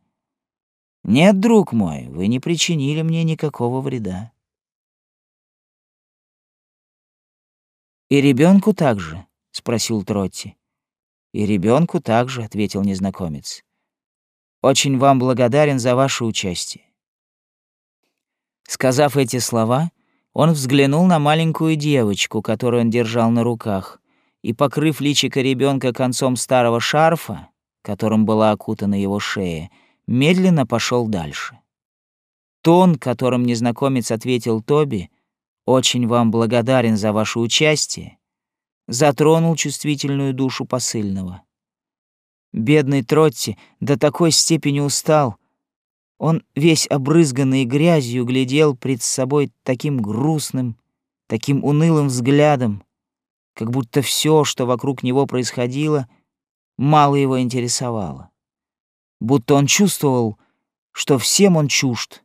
«Нет, друг мой, вы не причинили мне никакого вреда». «И ребенку также?» — спросил Тротти. «И ребенку также», — ответил незнакомец. «Очень вам благодарен за ваше участие». Сказав эти слова, он взглянул на маленькую девочку, которую он держал на руках, и, покрыв личико ребенка концом старого шарфа, которым была окутана его шея, медленно пошел дальше. Тон, которым незнакомец ответил Тоби, «Очень вам благодарен за ваше участие», затронул чувствительную душу посыльного. Бедный Тротти до такой степени устал. Он весь обрызганный грязью глядел пред собой таким грустным, таким унылым взглядом, как будто все, что вокруг него происходило, мало его интересовало. Будто он чувствовал, что всем он чужд,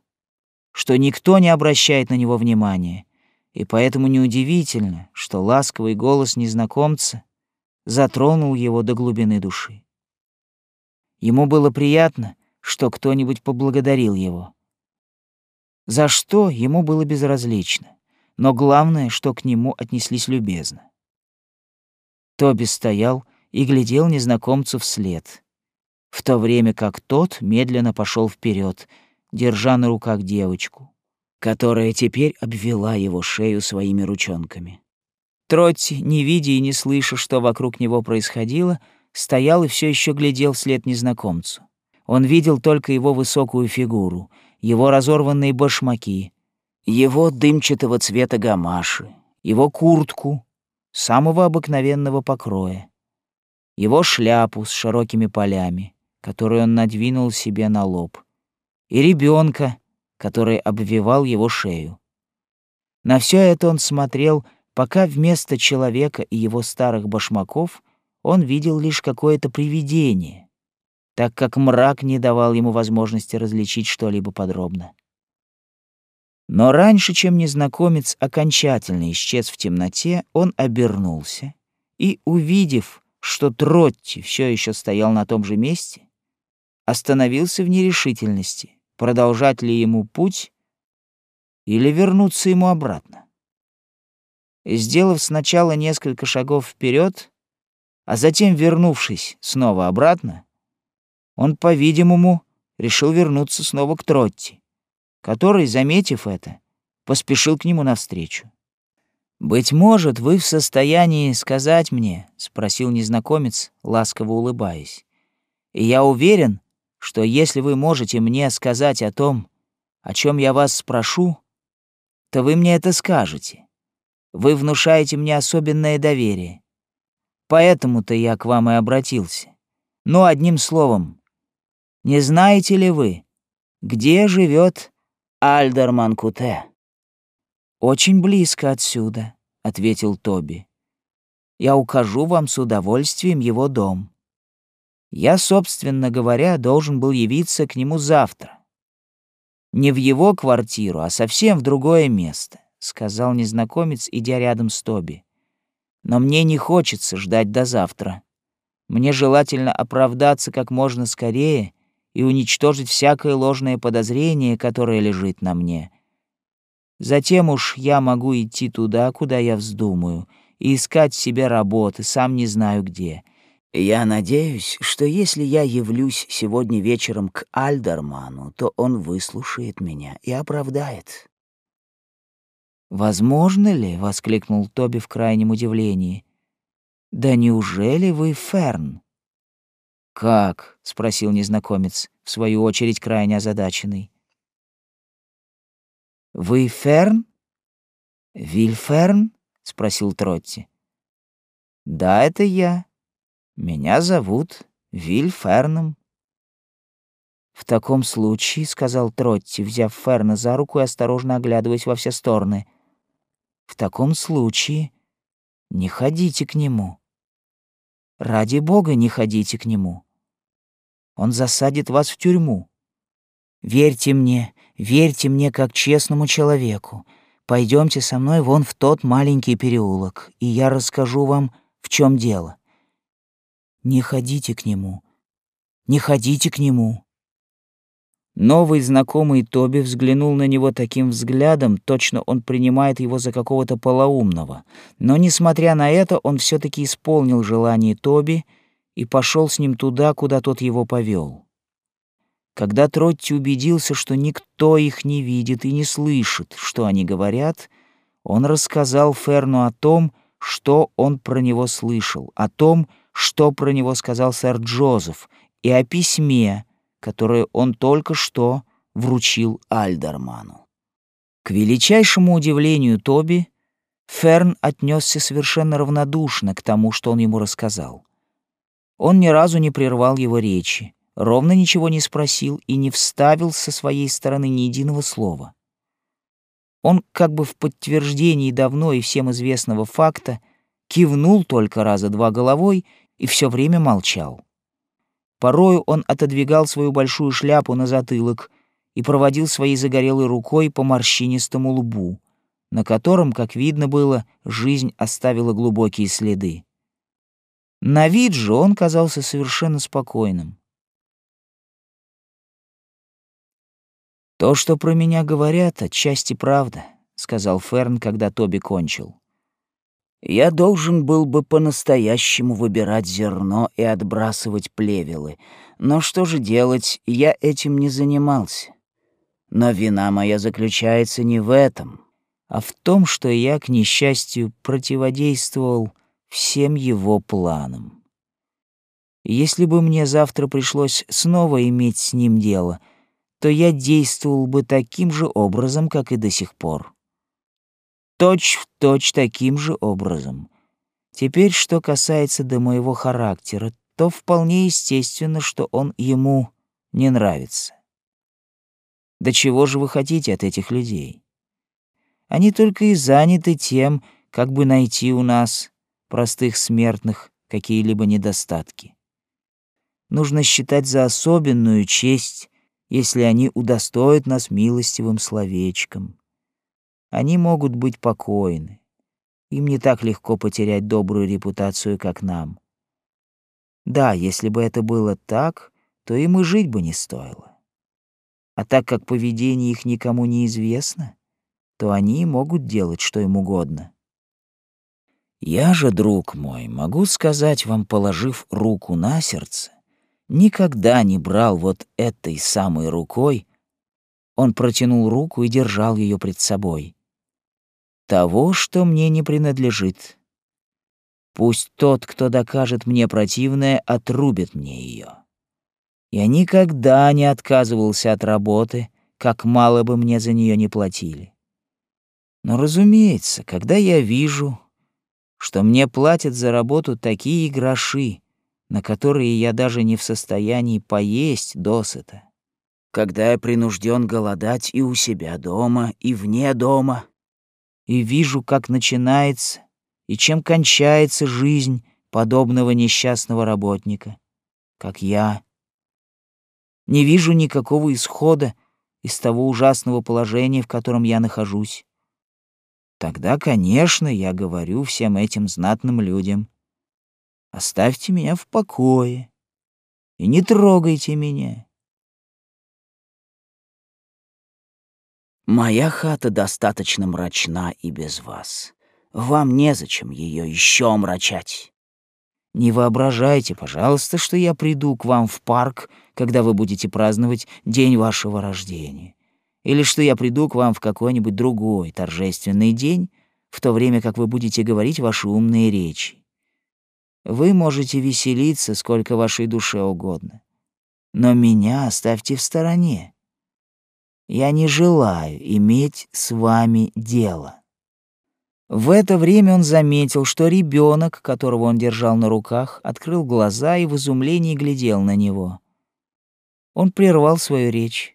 что никто не обращает на него внимания, и поэтому неудивительно, что ласковый голос незнакомца затронул его до глубины души. Ему было приятно, что кто-нибудь поблагодарил его. За что ему было безразлично, но главное, что к нему отнеслись любезно. Тоби стоял и глядел незнакомцу вслед, в то время как тот медленно пошел вперед, держа на руках девочку, которая теперь обвела его шею своими ручонками. Тротти, не видя и не слыша, что вокруг него происходило, стоял и все еще глядел вслед незнакомцу. Он видел только его высокую фигуру, его разорванные башмаки, его дымчатого цвета гамаши, его куртку, самого обыкновенного покроя, его шляпу с широкими полями, которую он надвинул себе на лоб, и ребенка, который обвивал его шею. На все это он смотрел, пока вместо человека и его старых башмаков он видел лишь какое-то привидение, так как мрак не давал ему возможности различить что-либо подробно. Но раньше, чем незнакомец окончательно исчез в темноте, он обернулся и, увидев, что Тротти все еще стоял на том же месте, остановился в нерешительности, продолжать ли ему путь или вернуться ему обратно. Сделав сначала несколько шагов вперед, а затем вернувшись снова обратно, он, по-видимому, решил вернуться снова к Тротти который, заметив это, поспешил к нему навстречу. «Быть может, вы в состоянии сказать мне?» — спросил незнакомец, ласково улыбаясь. «И я уверен, что если вы можете мне сказать о том, о чем я вас спрошу, то вы мне это скажете. Вы внушаете мне особенное доверие. Поэтому-то я к вам и обратился. Но одним словом, не знаете ли вы, где живет Альдерман Куте? Очень близко отсюда, ответил Тоби. Я укажу вам с удовольствием его дом. Я, собственно говоря, должен был явиться к нему завтра. Не в его квартиру, а совсем в другое место, сказал незнакомец, идя рядом с Тоби. Но мне не хочется ждать до завтра. Мне желательно оправдаться как можно скорее и уничтожить всякое ложное подозрение, которое лежит на мне. Затем уж я могу идти туда, куда я вздумаю, и искать себе работы, сам не знаю где. Я надеюсь, что если я явлюсь сегодня вечером к Альдерману, то он выслушает меня и оправдает. «Возможно ли?» — воскликнул Тоби в крайнем удивлении. «Да неужели вы Ферн?» «Как?» — спросил незнакомец, в свою очередь крайне озадаченный. «Вы Ферн? Вильферн?» — спросил Тротти. «Да, это я. Меня зовут Вильферном». «В таком случае», — сказал Тротти, взяв Ферна за руку и осторожно оглядываясь во все стороны, «в таком случае не ходите к нему. Ради бога, не ходите к нему. Он засадит вас в тюрьму. Верьте мне, верьте мне как честному человеку. Пойдемте со мной вон в тот маленький переулок, и я расскажу вам, в чем дело. Не ходите к нему. Не ходите к нему. Новый знакомый Тоби взглянул на него таким взглядом, точно он принимает его за какого-то полоумного. Но, несмотря на это, он все таки исполнил желание Тоби и пошел с ним туда, куда тот его повел. Когда Тротти убедился, что никто их не видит и не слышит, что они говорят, он рассказал Ферну о том, что он про него слышал, о том, что про него сказал сэр Джозеф, и о письме, которое он только что вручил Альдерману. К величайшему удивлению Тоби, Ферн отнесся совершенно равнодушно к тому, что он ему рассказал. Он ни разу не прервал его речи, ровно ничего не спросил и не вставил со своей стороны ни единого слова. Он как бы в подтверждении давно и всем известного факта кивнул только раза два головой и все время молчал. Порою он отодвигал свою большую шляпу на затылок и проводил своей загорелой рукой по морщинистому лбу, на котором, как видно было, жизнь оставила глубокие следы. На вид же он казался совершенно спокойным. «То, что про меня говорят, отчасти правда», — сказал Ферн, когда Тоби кончил. Я должен был бы по-настоящему выбирать зерно и отбрасывать плевелы. Но что же делать, я этим не занимался. Но вина моя заключается не в этом, а в том, что я, к несчастью, противодействовал всем его планам. Если бы мне завтра пришлось снова иметь с ним дело, то я действовал бы таким же образом, как и до сих пор точь в точь таким же образом. Теперь, что касается до моего характера, то вполне естественно, что он ему не нравится. Да чего же вы хотите от этих людей? Они только и заняты тем, как бы найти у нас, простых смертных, какие-либо недостатки. Нужно считать за особенную честь, если они удостоят нас милостивым словечком они могут быть покойны. Им не так легко потерять добрую репутацию, как нам. Да, если бы это было так, то им и жить бы не стоило. А так как поведение их никому не известно, то они могут делать что им угодно. Я же, друг мой, могу сказать вам, положив руку на сердце, никогда не брал вот этой самой рукой. Он протянул руку и держал ее пред собой того, что мне не принадлежит. Пусть тот, кто докажет мне противное, отрубит мне ее. Я никогда не отказывался от работы, как мало бы мне за нее не платили. Но, разумеется, когда я вижу, что мне платят за работу такие гроши, на которые я даже не в состоянии поесть досыта, когда я принужден голодать и у себя дома, и вне дома, и вижу, как начинается и чем кончается жизнь подобного несчастного работника, как я. Не вижу никакого исхода из того ужасного положения, в котором я нахожусь. Тогда, конечно, я говорю всем этим знатным людям, оставьте меня в покое и не трогайте меня. Моя хата достаточно мрачна и без вас. Вам незачем ее еще мрачать. Не воображайте, пожалуйста, что я приду к вам в парк, когда вы будете праздновать день вашего рождения, или что я приду к вам в какой-нибудь другой торжественный день, в то время как вы будете говорить ваши умные речи. Вы можете веселиться, сколько вашей душе угодно, но меня оставьте в стороне. Я не желаю иметь с вами дело». В это время он заметил, что ребенок, которого он держал на руках, открыл глаза и в изумлении глядел на него. Он прервал свою речь,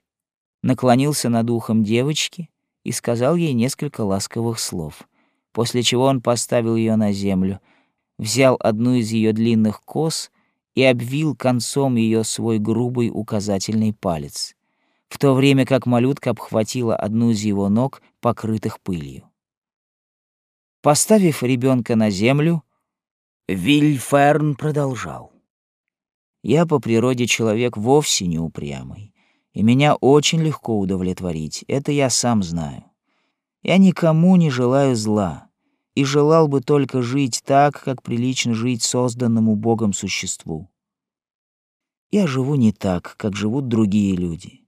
наклонился над ухом девочки и сказал ей несколько ласковых слов, после чего он поставил ее на землю, взял одну из ее длинных кос и обвил концом ее свой грубый указательный палец в то время как малютка обхватила одну из его ног, покрытых пылью. Поставив ребенка на землю, Вильферн продолжал. «Я по природе человек вовсе не упрямый, и меня очень легко удовлетворить, это я сам знаю. Я никому не желаю зла, и желал бы только жить так, как прилично жить созданному Богом существу. Я живу не так, как живут другие люди.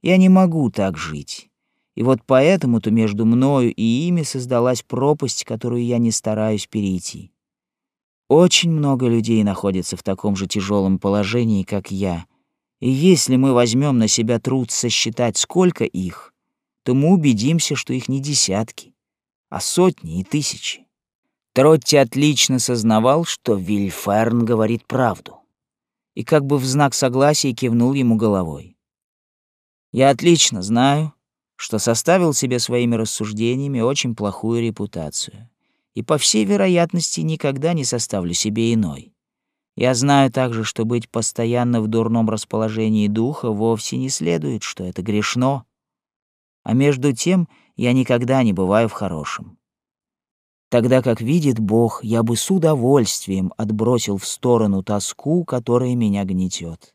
Я не могу так жить. И вот поэтому-то между мною и ими создалась пропасть, которую я не стараюсь перейти. Очень много людей находится в таком же тяжелом положении, как я. И если мы возьмем на себя труд сосчитать, сколько их, то мы убедимся, что их не десятки, а сотни и тысячи. Тротти отлично сознавал, что Вильферн говорит правду, и как бы в знак согласия кивнул ему головой. Я отлично знаю, что составил себе своими рассуждениями очень плохую репутацию. И по всей вероятности никогда не составлю себе иной. Я знаю также, что быть постоянно в дурном расположении духа вовсе не следует, что это грешно. А между тем я никогда не бываю в хорошем. Тогда как видит Бог, я бы с удовольствием отбросил в сторону тоску, которая меня гнетет.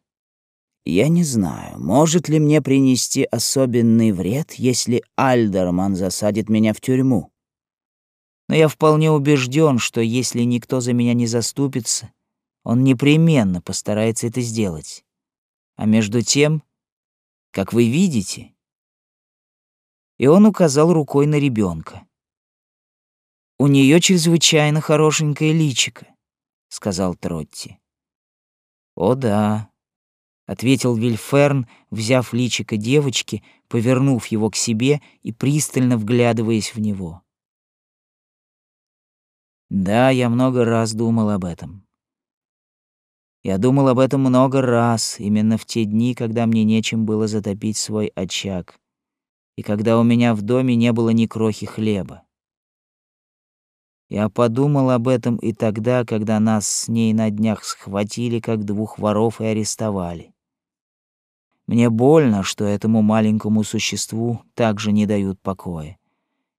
Я не знаю, может ли мне принести особенный вред, если Альдерман засадит меня в тюрьму. Но я вполне убежден, что если никто за меня не заступится, он непременно постарается это сделать. А между тем, как вы видите, и он указал рукой на ребенка. У нее чрезвычайно хорошенькое личико, сказал Тротти. О да, ответил Вильферн, взяв личико девочки, повернув его к себе и пристально вглядываясь в него. Да, я много раз думал об этом. Я думал об этом много раз, именно в те дни, когда мне нечем было затопить свой очаг, и когда у меня в доме не было ни крохи хлеба. Я подумал об этом и тогда, когда нас с ней на днях схватили, как двух воров, и арестовали. Мне больно, что этому маленькому существу также не дают покоя.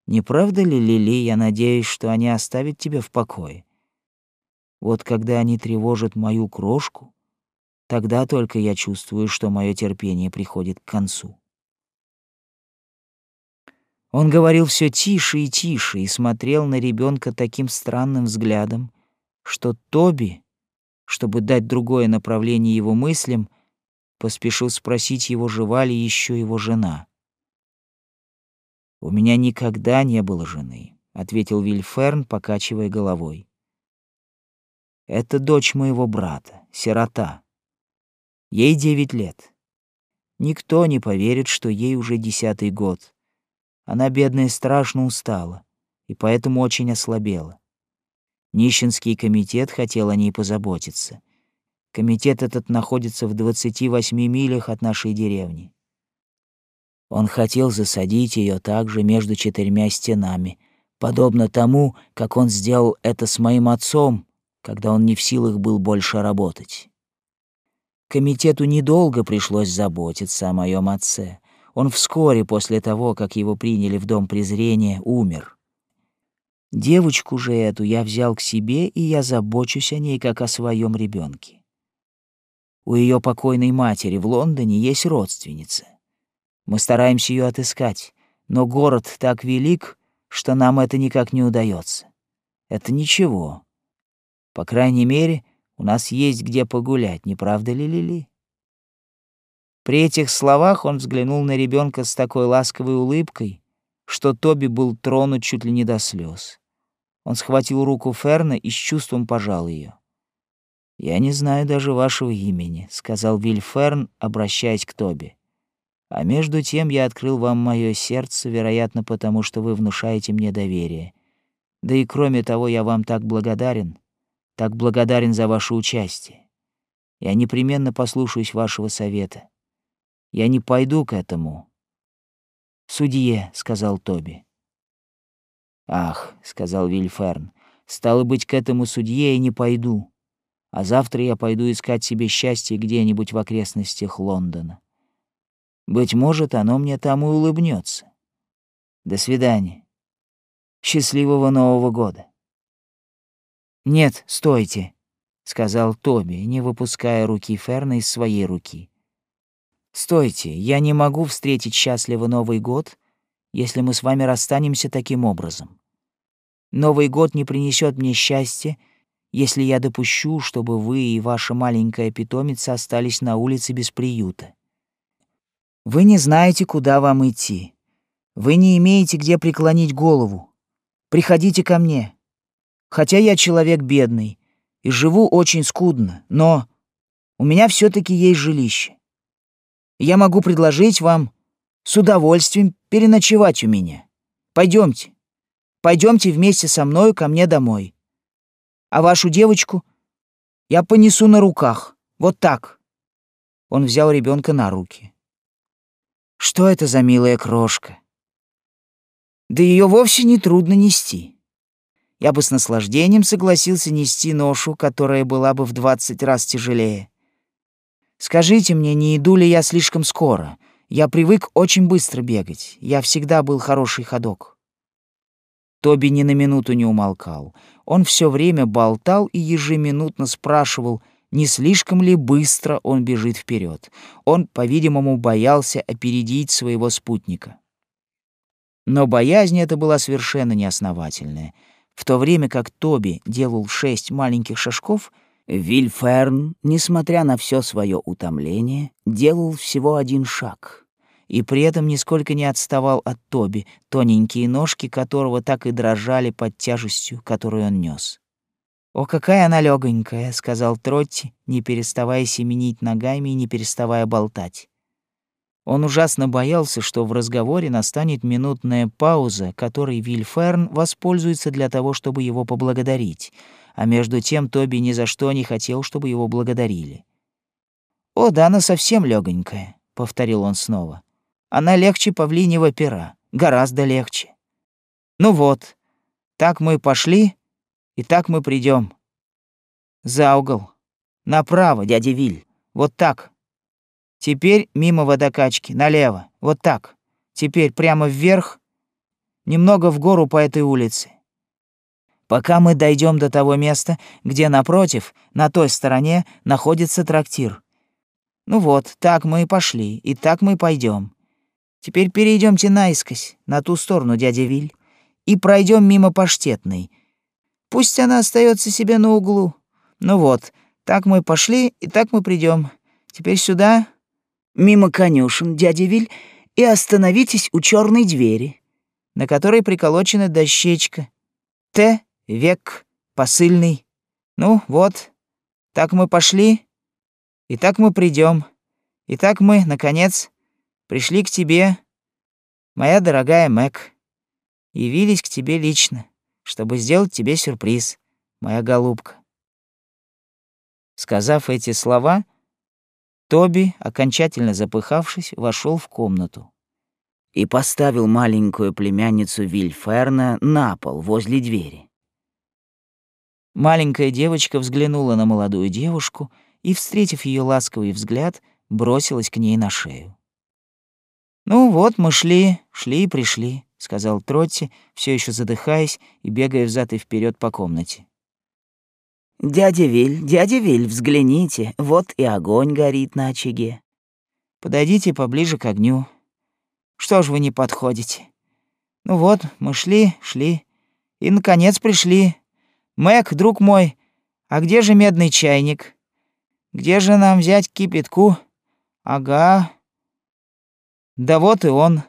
Не правда ли, Лили, я надеюсь, что они оставят тебя в покое? Вот когда они тревожат мою крошку, тогда только я чувствую, что мое терпение приходит к концу. Он говорил все тише и тише и смотрел на ребенка таким странным взглядом, что Тоби, чтобы дать другое направление его мыслям, поспешил спросить его, жива ли еще его жена. «У меня никогда не было жены», — ответил Вильферн, покачивая головой. «Это дочь моего брата, сирота. Ей девять лет. Никто не поверит, что ей уже десятый год. Она, бедная, страшно устала и поэтому очень ослабела. Нищенский комитет хотел о ней позаботиться. Комитет этот находится в 28 милях от нашей деревни. Он хотел засадить ее также между четырьмя стенами, подобно тому, как он сделал это с моим отцом, когда он не в силах был больше работать. Комитету недолго пришлось заботиться о моем отце. Он вскоре после того, как его приняли в дом презрения, умер. Девочку же эту я взял к себе, и я забочусь о ней, как о своем ребенке. У ее покойной матери в Лондоне есть родственница. Мы стараемся ее отыскать, но город так велик, что нам это никак не удается. Это ничего. По крайней мере, у нас есть где погулять, не правда ли, Лили? При этих словах он взглянул на ребенка с такой ласковой улыбкой, что Тоби был тронут чуть ли не до слез. Он схватил руку Ферна и с чувством пожал ее. «Я не знаю даже вашего имени», — сказал Вильферн, обращаясь к Тоби. «А между тем я открыл вам мое сердце, вероятно, потому что вы внушаете мне доверие. Да и кроме того, я вам так благодарен, так благодарен за ваше участие. Я непременно послушаюсь вашего совета. Я не пойду к этому». «Судье», — сказал Тоби. «Ах», — сказал Вильферн, — «стало быть, к этому судье я не пойду, а завтра я пойду искать себе счастье где-нибудь в окрестностях Лондона. Быть может, оно мне там и улыбнется. До свидания. Счастливого Нового года». «Нет, стойте», — сказал Тоби, не выпуская руки Ферна из своей руки. «Стойте, я не могу встретить счастливый Новый год, если мы с вами расстанемся таким образом. Новый год не принесет мне счастья, если я допущу, чтобы вы и ваша маленькая питомица остались на улице без приюта. Вы не знаете, куда вам идти. Вы не имеете где преклонить голову. Приходите ко мне. Хотя я человек бедный и живу очень скудно, но у меня все таки есть жилище. Я могу предложить вам с удовольствием переночевать у меня. Пойдемте. Пойдемте вместе со мной ко мне домой. А вашу девочку я понесу на руках. Вот так. Он взял ребенка на руки. Что это за милая крошка? Да ее вовсе не трудно нести. Я бы с наслаждением согласился нести ношу, которая была бы в двадцать раз тяжелее. Скажите мне, не иду ли я слишком скоро? Я привык очень быстро бегать. Я всегда был хороший ходок. Тоби ни на минуту не умолкал. Он все время болтал и ежеминутно спрашивал, не слишком ли быстро он бежит вперед. Он, по-видимому, боялся опередить своего спутника. Но боязнь эта была совершенно неосновательная. В то время как Тоби делал шесть маленьких шажков, Вильферн, несмотря на все свое утомление, делал всего один шаг — и при этом нисколько не отставал от Тоби, тоненькие ножки которого так и дрожали под тяжестью, которую он нес. «О, какая она легонькая, сказал Тротти, не переставая семенить ногами и не переставая болтать. Он ужасно боялся, что в разговоре настанет минутная пауза, которой Вильферн воспользуется для того, чтобы его поблагодарить, а между тем Тоби ни за что не хотел, чтобы его благодарили. «О, да она совсем легонькая, повторил он снова. Она легче павлиньего пера, гораздо легче. Ну вот, так мы пошли, и так мы придем. За угол. Направо, дядя Виль. Вот так. Теперь мимо водокачки, налево. Вот так. Теперь прямо вверх, немного в гору по этой улице. Пока мы дойдем до того места, где напротив, на той стороне, находится трактир. Ну вот, так мы и пошли, и так мы пойдем. Теперь перейдемте наискось, на ту сторону, дядя Виль, и пройдем мимо паштетной. Пусть она остается себе на углу. Ну вот, так мы пошли, и так мы придем. Теперь сюда, мимо конюшен, дядя Виль, и остановитесь у черной двери, на которой приколочена дощечка. Т, век, посыльный. Ну, вот, так мы пошли, Итак, мы придем. Итак, мы, наконец, пришли к тебе, моя дорогая Мэг. Явились к тебе лично, чтобы сделать тебе сюрприз, моя голубка. Сказав эти слова, Тоби, окончательно запыхавшись, вошел в комнату и поставил маленькую племянницу Вильферна на пол возле двери. Маленькая девочка взглянула на молодую девушку и, встретив ее ласковый взгляд, бросилась к ней на шею. «Ну вот, мы шли, шли и пришли», — сказал Тротти, все еще задыхаясь и бегая взад и вперед по комнате. «Дядя Виль, дядя Виль, взгляните, вот и огонь горит на очаге. Подойдите поближе к огню. Что ж вы не подходите? Ну вот, мы шли, шли, и, наконец, пришли. Мэг, друг мой, а где же медный чайник? Где же нам взять кипятку? Ага. Да вот и он.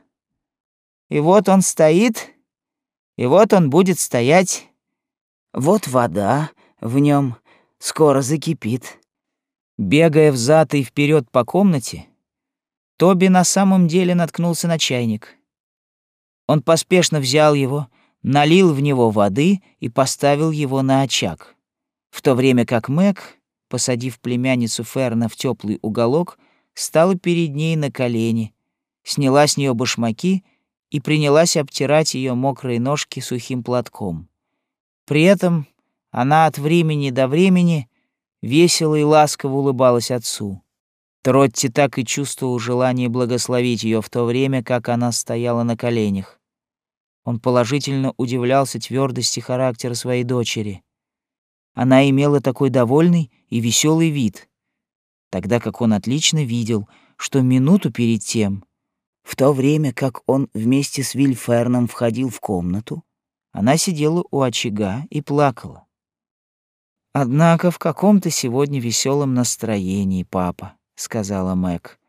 И вот он стоит, и вот он будет стоять. Вот вода, в нем скоро закипит. Бегая взад и вперед по комнате, Тоби на самом деле наткнулся на чайник. Он поспешно взял его, налил в него воды и поставил его на очаг, в то время как Мэг, посадив племянницу Ферна в теплый уголок, стала перед ней на колени, сняла с нее башмаки и принялась обтирать ее мокрые ножки сухим платком. При этом она от времени до времени весело и ласково улыбалась отцу. Тротти так и чувствовал желание благословить ее в то время, как она стояла на коленях. Он положительно удивлялся твердости характера своей дочери. Она имела такой довольный и веселый вид, тогда как он отлично видел, что минуту перед тем, в то время как он вместе с Вильферном входил в комнату, она сидела у очага и плакала. «Однако в каком-то сегодня веселом настроении, папа», — сказала Мэг.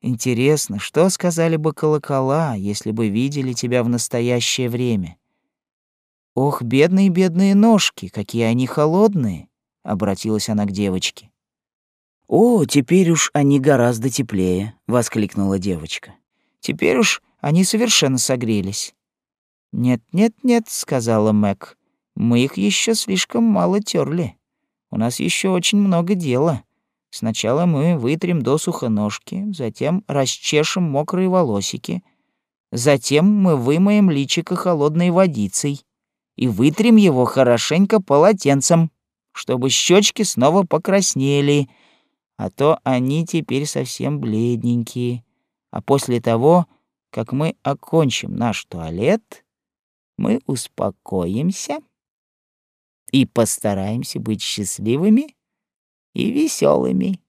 «Интересно, что сказали бы колокола, если бы видели тебя в настоящее время?» «Ох, бедные-бедные ножки, какие они холодные!» — обратилась она к девочке. «О, теперь уж они гораздо теплее!» — воскликнула девочка. «Теперь уж они совершенно согрелись». «Нет-нет-нет», — сказала Мэг, — «мы их еще слишком мало терли». У нас еще очень много дела. Сначала мы вытрем досуха ножки, затем расчешем мокрые волосики, затем мы вымоем личико холодной водицей и вытрем его хорошенько полотенцем, чтобы щечки снова покраснели, а то они теперь совсем бледненькие. А после того, как мы окончим наш туалет, мы успокоимся и постараемся быть счастливыми и веселыми.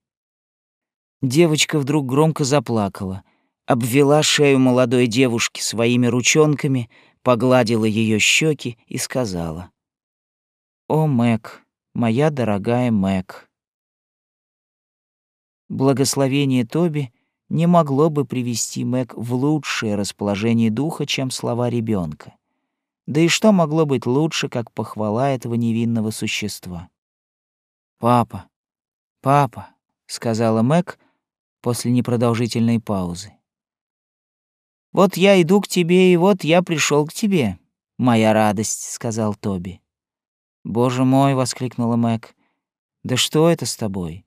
Девочка вдруг громко заплакала, обвела шею молодой девушки своими ручонками, погладила ее щеки и сказала: "О, Мэг, моя дорогая Мэг". Благословение Тоби не могло бы привести Мэг в лучшее расположение духа, чем слова ребенка. Да и что могло быть лучше, как похвала этого невинного существа? «Папа, папа», — сказала Мэг после непродолжительной паузы. «Вот я иду к тебе, и вот я пришел к тебе, моя радость», — сказал Тоби. «Боже мой!» — воскликнула Мэг. «Да что это с тобой?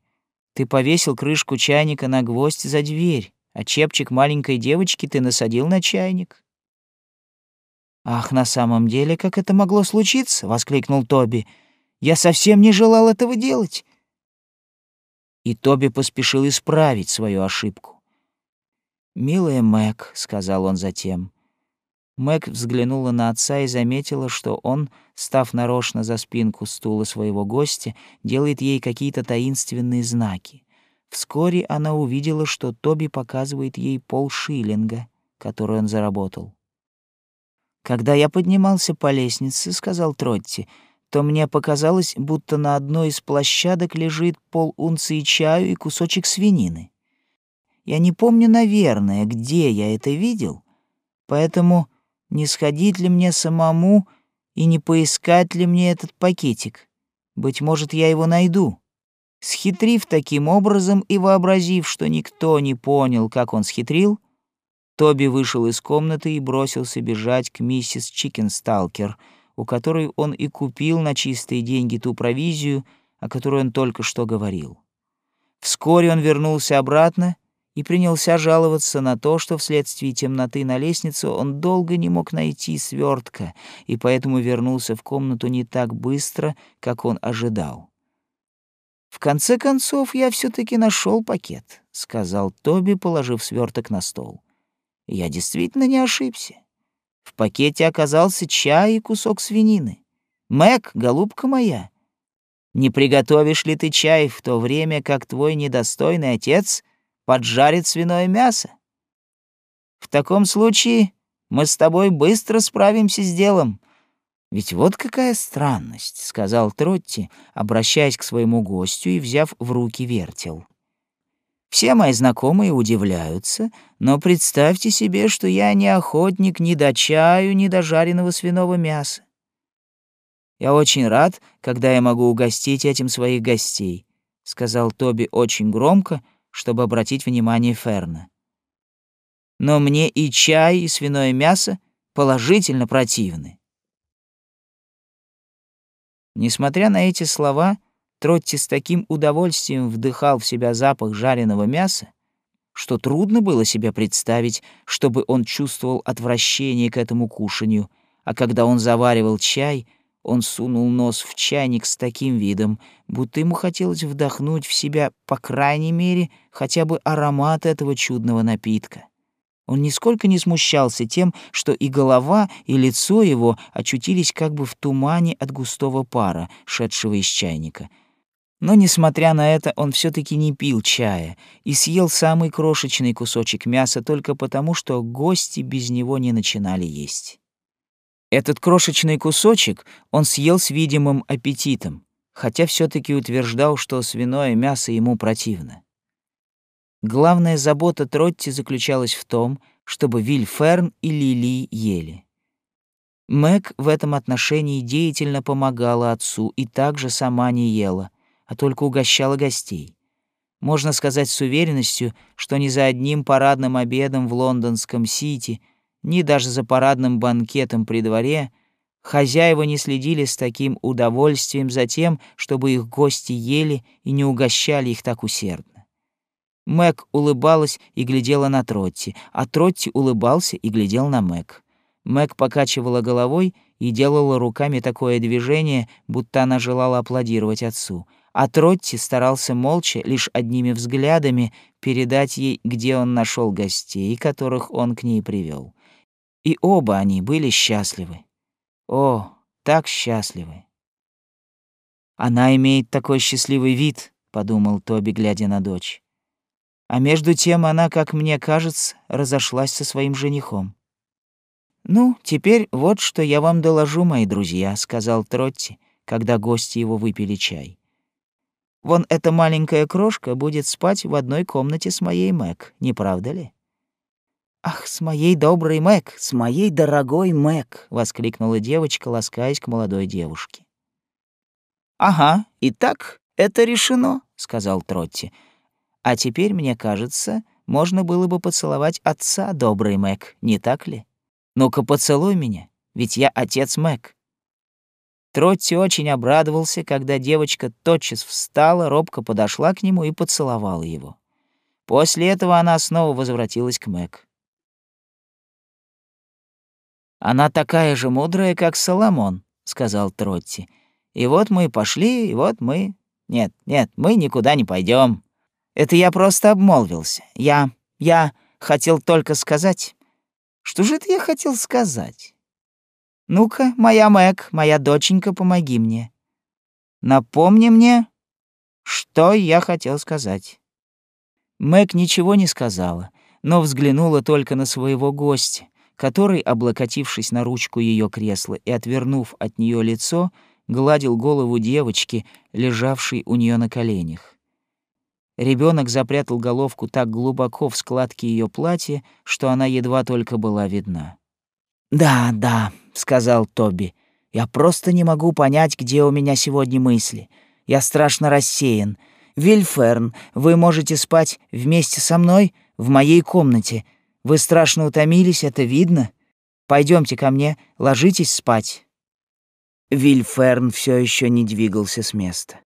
Ты повесил крышку чайника на гвоздь за дверь, а чепчик маленькой девочки ты насадил на чайник. «Ах, на самом деле, как это могло случиться?» — воскликнул Тоби. «Я совсем не желал этого делать». И Тоби поспешил исправить свою ошибку. «Милая Мэг», — сказал он затем. Мэг взглянула на отца и заметила, что он, став нарочно за спинку стула своего гостя, делает ей какие-то таинственные знаки. Вскоре она увидела, что Тоби показывает ей полшиллинга, который он заработал. Когда я поднимался по лестнице, сказал Тротти, то мне показалось, будто на одной из площадок лежит пол унции чаю и кусочек свинины. Я не помню, наверное, где я это видел, поэтому не сходить ли мне самому и не поискать ли мне этот пакетик? Быть может, я его найду. Схитрив таким образом и вообразив, что никто не понял, как он схитрил, Тоби вышел из комнаты и бросился бежать к миссис Чикенсталкер, у которой он и купил на чистые деньги ту провизию, о которой он только что говорил. Вскоре он вернулся обратно и принялся жаловаться на то, что вследствие темноты на лестнице он долго не мог найти свертка и поэтому вернулся в комнату не так быстро, как он ожидал. В конце концов, я все таки нашел пакет, сказал Тоби, положив сверток на стол. Я действительно не ошибся. В пакете оказался чай и кусок свинины. Мэг, голубка моя, не приготовишь ли ты чай в то время, как твой недостойный отец поджарит свиное мясо? В таком случае мы с тобой быстро справимся с делом, «Ведь вот какая странность», — сказал Тротти, обращаясь к своему гостю и взяв в руки вертел. «Все мои знакомые удивляются, но представьте себе, что я не охотник ни до чаю, ни до жареного свиного мяса. Я очень рад, когда я могу угостить этим своих гостей», — сказал Тоби очень громко, чтобы обратить внимание Ферна. «Но мне и чай, и свиное мясо положительно противны». Несмотря на эти слова, Тротти с таким удовольствием вдыхал в себя запах жареного мяса, что трудно было себе представить, чтобы он чувствовал отвращение к этому кушанию, а когда он заваривал чай, он сунул нос в чайник с таким видом, будто ему хотелось вдохнуть в себя, по крайней мере, хотя бы аромат этого чудного напитка. Он нисколько не смущался тем, что и голова, и лицо его очутились как бы в тумане от густого пара, шедшего из чайника. Но, несмотря на это, он все таки не пил чая и съел самый крошечный кусочек мяса только потому, что гости без него не начинали есть. Этот крошечный кусочек он съел с видимым аппетитом, хотя все таки утверждал, что свиное мясо ему противно. Главная забота Тротти заключалась в том, чтобы Вильферн и Лили ели. Мэг в этом отношении деятельно помогала отцу и также сама не ела, а только угощала гостей. Можно сказать с уверенностью, что ни за одним парадным обедом в лондонском Сити, ни даже за парадным банкетом при дворе хозяева не следили с таким удовольствием за тем, чтобы их гости ели и не угощали их так усердно. Мэг улыбалась и глядела на Тротти, а Тротти улыбался и глядел на Мэг. Мэг покачивала головой и делала руками такое движение, будто она желала аплодировать отцу. А Тротти старался молча, лишь одними взглядами, передать ей, где он нашел гостей, которых он к ней привел. И оба они были счастливы. О, так счастливы. «Она имеет такой счастливый вид», — подумал Тоби, глядя на дочь. А между тем она, как мне кажется, разошлась со своим женихом. «Ну, теперь вот что я вам доложу, мои друзья», — сказал Тротти, когда гости его выпили чай. «Вон эта маленькая крошка будет спать в одной комнате с моей Мэг, не правда ли?» «Ах, с моей доброй Мэг, с моей дорогой Мэг!» — воскликнула девочка, ласкаясь к молодой девушке. «Ага, итак, это решено», — сказал Тротти. А теперь, мне кажется, можно было бы поцеловать отца, добрый Мэг, не так ли? Ну-ка поцелуй меня, ведь я отец Мэг». Тротти очень обрадовался, когда девочка тотчас встала, робко подошла к нему и поцеловала его. После этого она снова возвратилась к Мэг. «Она такая же мудрая, как Соломон», — сказал Тротти. «И вот мы пошли, и вот мы... Нет, нет, мы никуда не пойдем. Это я просто обмолвился. Я... я хотел только сказать... Что же это я хотел сказать? Ну-ка, моя Мэг, моя доченька, помоги мне. Напомни мне, что я хотел сказать. Мэг ничего не сказала, но взглянула только на своего гостя, который, облокотившись на ручку ее кресла и отвернув от нее лицо, гладил голову девочки, лежавшей у нее на коленях. Ребенок запрятал головку так глубоко в складки ее платья, что она едва только была видна. «Да, да», — сказал Тоби, — «я просто не могу понять, где у меня сегодня мысли. Я страшно рассеян. Вильферн, вы можете спать вместе со мной в моей комнате. Вы страшно утомились, это видно. Пойдемте ко мне, ложитесь спать». Вильферн все еще не двигался с места.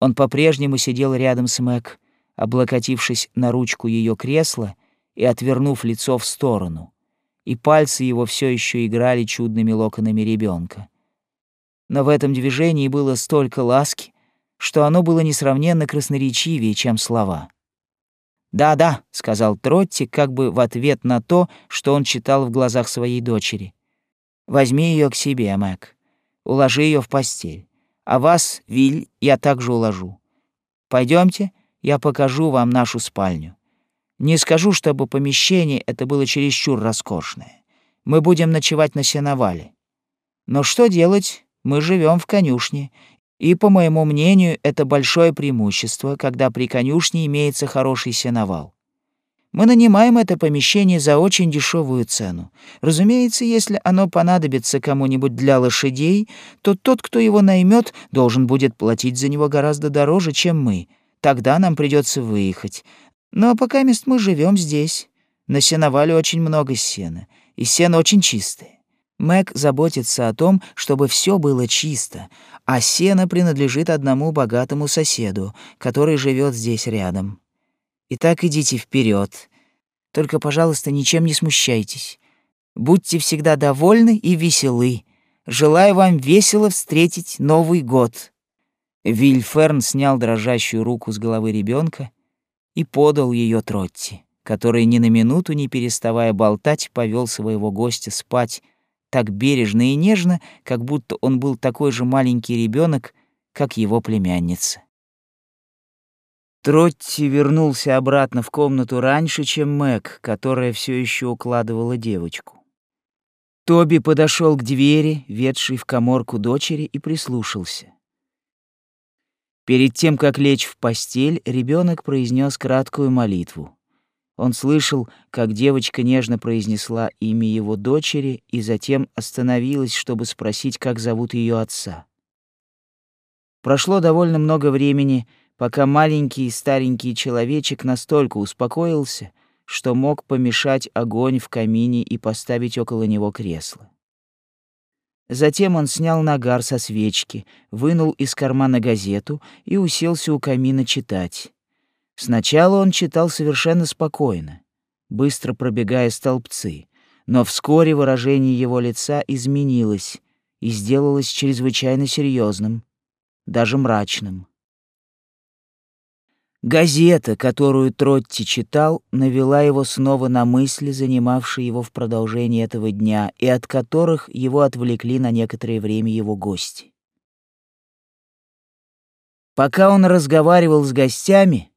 Он по-прежнему сидел рядом с Мэг, облокотившись на ручку ее кресла и отвернув лицо в сторону, и пальцы его все еще играли чудными локонами ребенка. Но в этом движении было столько ласки, что оно было несравненно красноречивее, чем слова. «Да-да», — сказал Тротти, как бы в ответ на то, что он читал в глазах своей дочери. «Возьми ее к себе, Мэг. Уложи ее в постель. А вас, Виль, я также уложу. Пойдемте, я покажу вам нашу спальню. Не скажу, чтобы помещение это было чересчур роскошное. Мы будем ночевать на сеновале. Но что делать? Мы живем в конюшне, и, по моему мнению, это большое преимущество, когда при конюшне имеется хороший сеновал. Мы нанимаем это помещение за очень дешевую цену. Разумеется, если оно понадобится кому-нибудь для лошадей, то тот, кто его наймет, должен будет платить за него гораздо дороже, чем мы. Тогда нам придется выехать. Но пока мест мы живем здесь. На сеновале очень много сена, и сено очень чистое. Мэг заботится о том, чтобы все было чисто, а сено принадлежит одному богатому соседу, который живет здесь рядом. Итак, идите вперед. Только, пожалуйста, ничем не смущайтесь. Будьте всегда довольны и веселы. Желаю вам весело встретить Новый год. Вильферн снял дрожащую руку с головы ребенка и подал ее Тротти, который ни на минуту не переставая болтать, повел своего гостя спать так бережно и нежно, как будто он был такой же маленький ребенок, как его племянница. Тротти вернулся обратно в комнату раньше, чем Мэг, которая все еще укладывала девочку. Тоби подошел к двери, ведшей в коморку дочери, и прислушался. Перед тем, как лечь в постель, ребенок произнес краткую молитву. Он слышал, как девочка нежно произнесла имя его дочери и затем остановилась, чтобы спросить, как зовут ее отца. Прошло довольно много времени, пока маленький старенький человечек настолько успокоился, что мог помешать огонь в камине и поставить около него кресло. Затем он снял нагар со свечки, вынул из кармана газету и уселся у камина читать. Сначала он читал совершенно спокойно, быстро пробегая столбцы, но вскоре выражение его лица изменилось и сделалось чрезвычайно серьезным, даже мрачным. Газета, которую Тротти читал, навела его снова на мысли, занимавшие его в продолжении этого дня, и от которых его отвлекли на некоторое время его гости. Пока он разговаривал с гостями,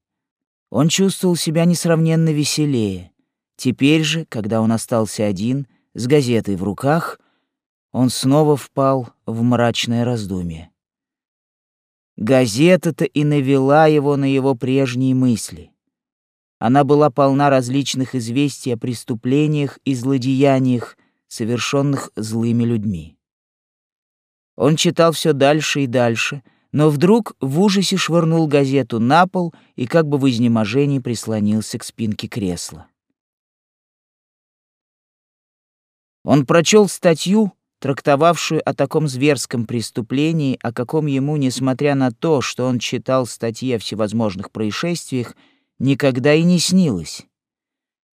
он чувствовал себя несравненно веселее. Теперь же, когда он остался один, с газетой в руках, он снова впал в мрачное раздумье. Газета-то и навела его на его прежние мысли. Она была полна различных известий о преступлениях и злодеяниях, совершенных злыми людьми. Он читал все дальше и дальше, но вдруг в ужасе швырнул газету на пол и как бы в изнеможении прислонился к спинке кресла. Он прочел статью, трактовавшую о таком зверском преступлении, о каком ему, несмотря на то, что он читал статьи о всевозможных происшествиях, никогда и не снилось.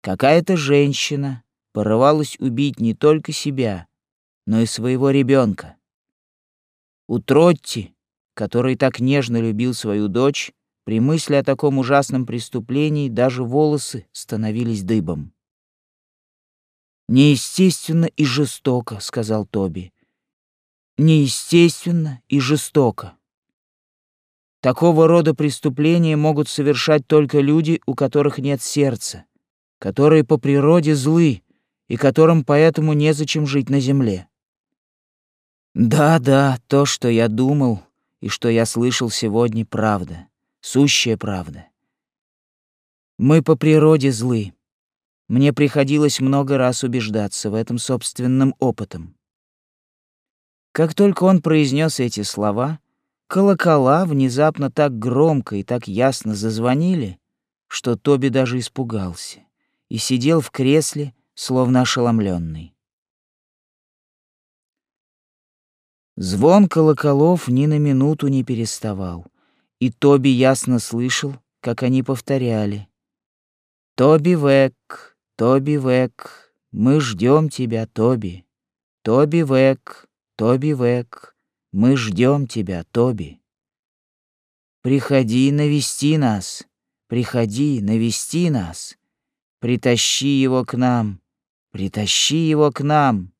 Какая-то женщина порывалась убить не только себя, но и своего ребенка. У Тротти, который так нежно любил свою дочь, при мысли о таком ужасном преступлении даже волосы становились дыбом. «Неестественно и жестоко», — сказал Тоби. «Неестественно и жестоко. Такого рода преступления могут совершать только люди, у которых нет сердца, которые по природе злы и которым поэтому незачем жить на земле». «Да-да, то, что я думал и что я слышал сегодня, правда, сущая правда. Мы по природе злы». Мне приходилось много раз убеждаться в этом собственным опытом. Как только он произнес эти слова, Колокола внезапно так громко и так ясно зазвонили, что Тоби даже испугался и сидел в кресле, словно ошеломленный. Звон колоколов ни на минуту не переставал, и Тоби ясно слышал, как они повторяли. «Тоби Век, Тоби Век, мы ждем тебя, Тоби. Тоби Век, Тоби Век, мы ждем тебя, Тоби. Приходи навести нас, приходи навести нас, притащи его к нам, притащи его к нам.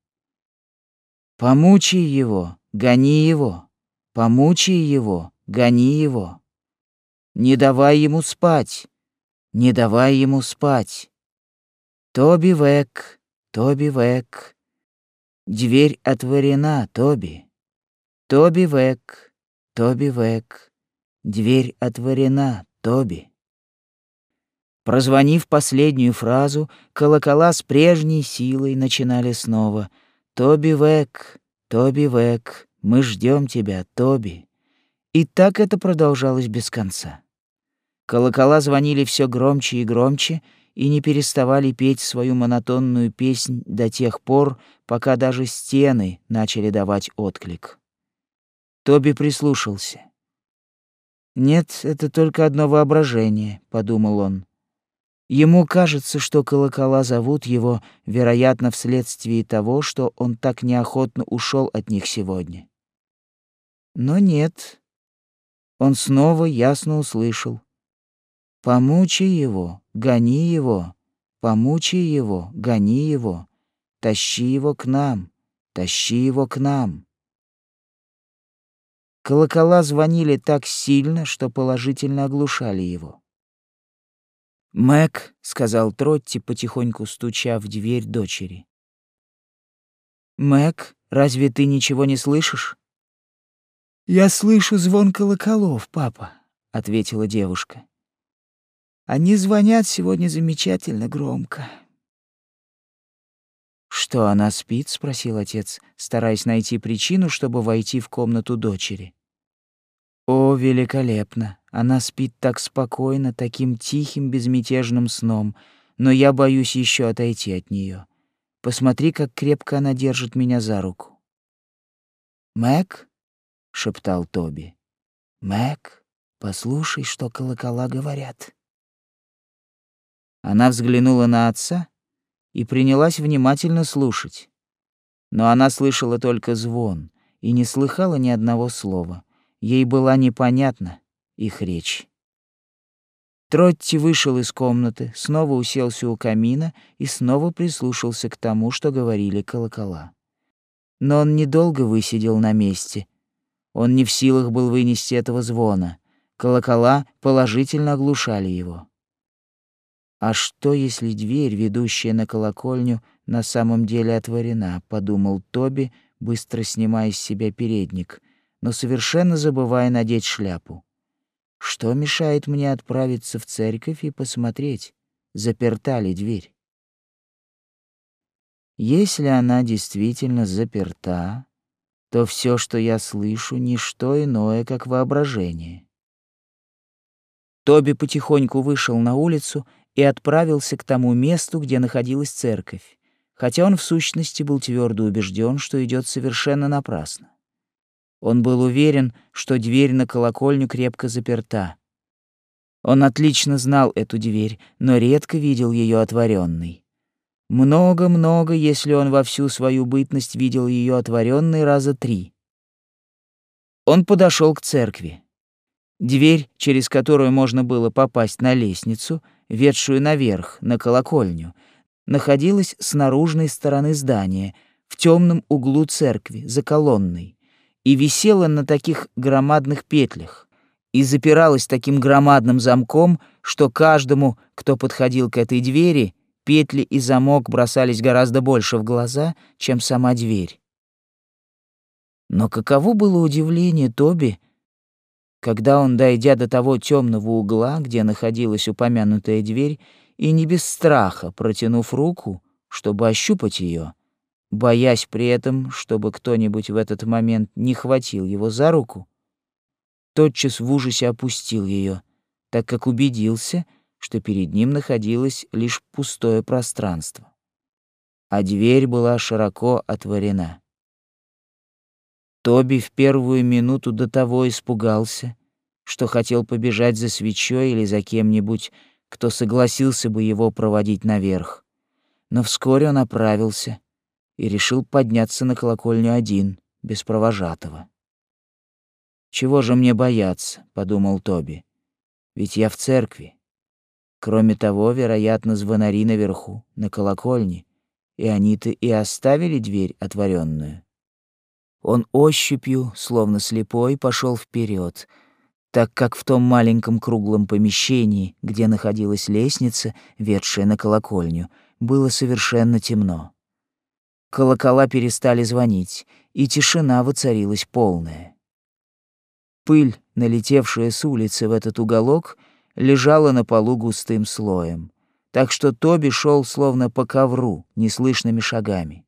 Помучай его, гони его, помучай его, гони его. Не давай ему спать, не давай ему спать. Тоби Век, Тоби Век, дверь отворена, Тоби. Тоби Век, Тоби Век, дверь отворена, Тоби. Прозвонив последнюю фразу, колокола с прежней силой начинали снова. «Тоби Век, Тоби Век, мы ждем тебя, Тоби». И так это продолжалось без конца. Колокола звонили все громче и громче и не переставали петь свою монотонную песнь до тех пор, пока даже стены начали давать отклик. Тоби прислушался. «Нет, это только одно воображение», — подумал он. Ему кажется, что колокола зовут его, вероятно, вследствие того, что он так неохотно ушел от них сегодня. Но нет. Он снова ясно услышал. «Помучи его, гони его, помучи его, гони его, тащи его к нам, тащи его к нам». Колокола звонили так сильно, что положительно оглушали его. «Мэг», — сказал Тротти, потихоньку стуча в дверь дочери. «Мэг, разве ты ничего не слышишь?» «Я слышу звон колоколов, папа», — ответила девушка. «Они звонят сегодня замечательно громко». «Что, она спит?» — спросил отец, стараясь найти причину, чтобы войти в комнату дочери. «О, великолепно! Она спит так спокойно, таким тихим, безмятежным сном, но я боюсь еще отойти от нее. Посмотри, как крепко она держит меня за руку. Мэг, шептал Тоби. Мэг, послушай, что колокола говорят. Она взглянула на отца и принялась внимательно слушать. Но она слышала только звон и не слыхала ни одного слова. Ей была непонятна их речь. Тротти вышел из комнаты, снова уселся у камина и снова прислушался к тому, что говорили колокола. Но он недолго высидел на месте. Он не в силах был вынести этого звона. Колокола положительно оглушали его. «А что, если дверь, ведущая на колокольню, на самом деле отворена?» — подумал Тоби, быстро снимая с себя передник, но совершенно забывая надеть шляпу. Что мешает мне отправиться в церковь и посмотреть, заперта ли дверь? Если она действительно заперта, то все, что я слышу, не что иное, как воображение. Тоби потихоньку вышел на улицу и отправился к тому месту, где находилась церковь, хотя он в сущности был твердо убежден, что идет совершенно напрасно. Он был уверен, что дверь на колокольню крепко заперта. Он отлично знал эту дверь, но редко видел ее отворенной. Много-много, если он во всю свою бытность видел ее отворенной раза три. Он подошел к церкви. Дверь, через которую можно было попасть на лестницу, ведшую наверх, на колокольню, находилась с наружной стороны здания, в темном углу церкви, за колонной и висела на таких громадных петлях, и запиралась таким громадным замком, что каждому, кто подходил к этой двери, петли и замок бросались гораздо больше в глаза, чем сама дверь. Но каково было удивление Тоби, когда он, дойдя до того темного угла, где находилась упомянутая дверь, и не без страха, протянув руку, чтобы ощупать ее, боясь при этом, чтобы кто-нибудь в этот момент не хватил его за руку, тотчас в ужасе опустил ее, так как убедился, что перед ним находилось лишь пустое пространство. А дверь была широко отворена. Тоби в первую минуту до того испугался, что хотел побежать за свечой или за кем-нибудь, кто согласился бы его проводить наверх. Но вскоре он оправился и решил подняться на колокольню один, без провожатого. «Чего же мне бояться?» — подумал Тоби. «Ведь я в церкви. Кроме того, вероятно, звонари наверху, на колокольне, и они-то и оставили дверь отворенную. Он ощупью, словно слепой, пошел вперед, так как в том маленьком круглом помещении, где находилась лестница, ведшая на колокольню, было совершенно темно. Колокола перестали звонить, и тишина воцарилась полная. Пыль, налетевшая с улицы в этот уголок, лежала на полу густым слоем, так что Тоби шел словно по ковру, неслышными шагами.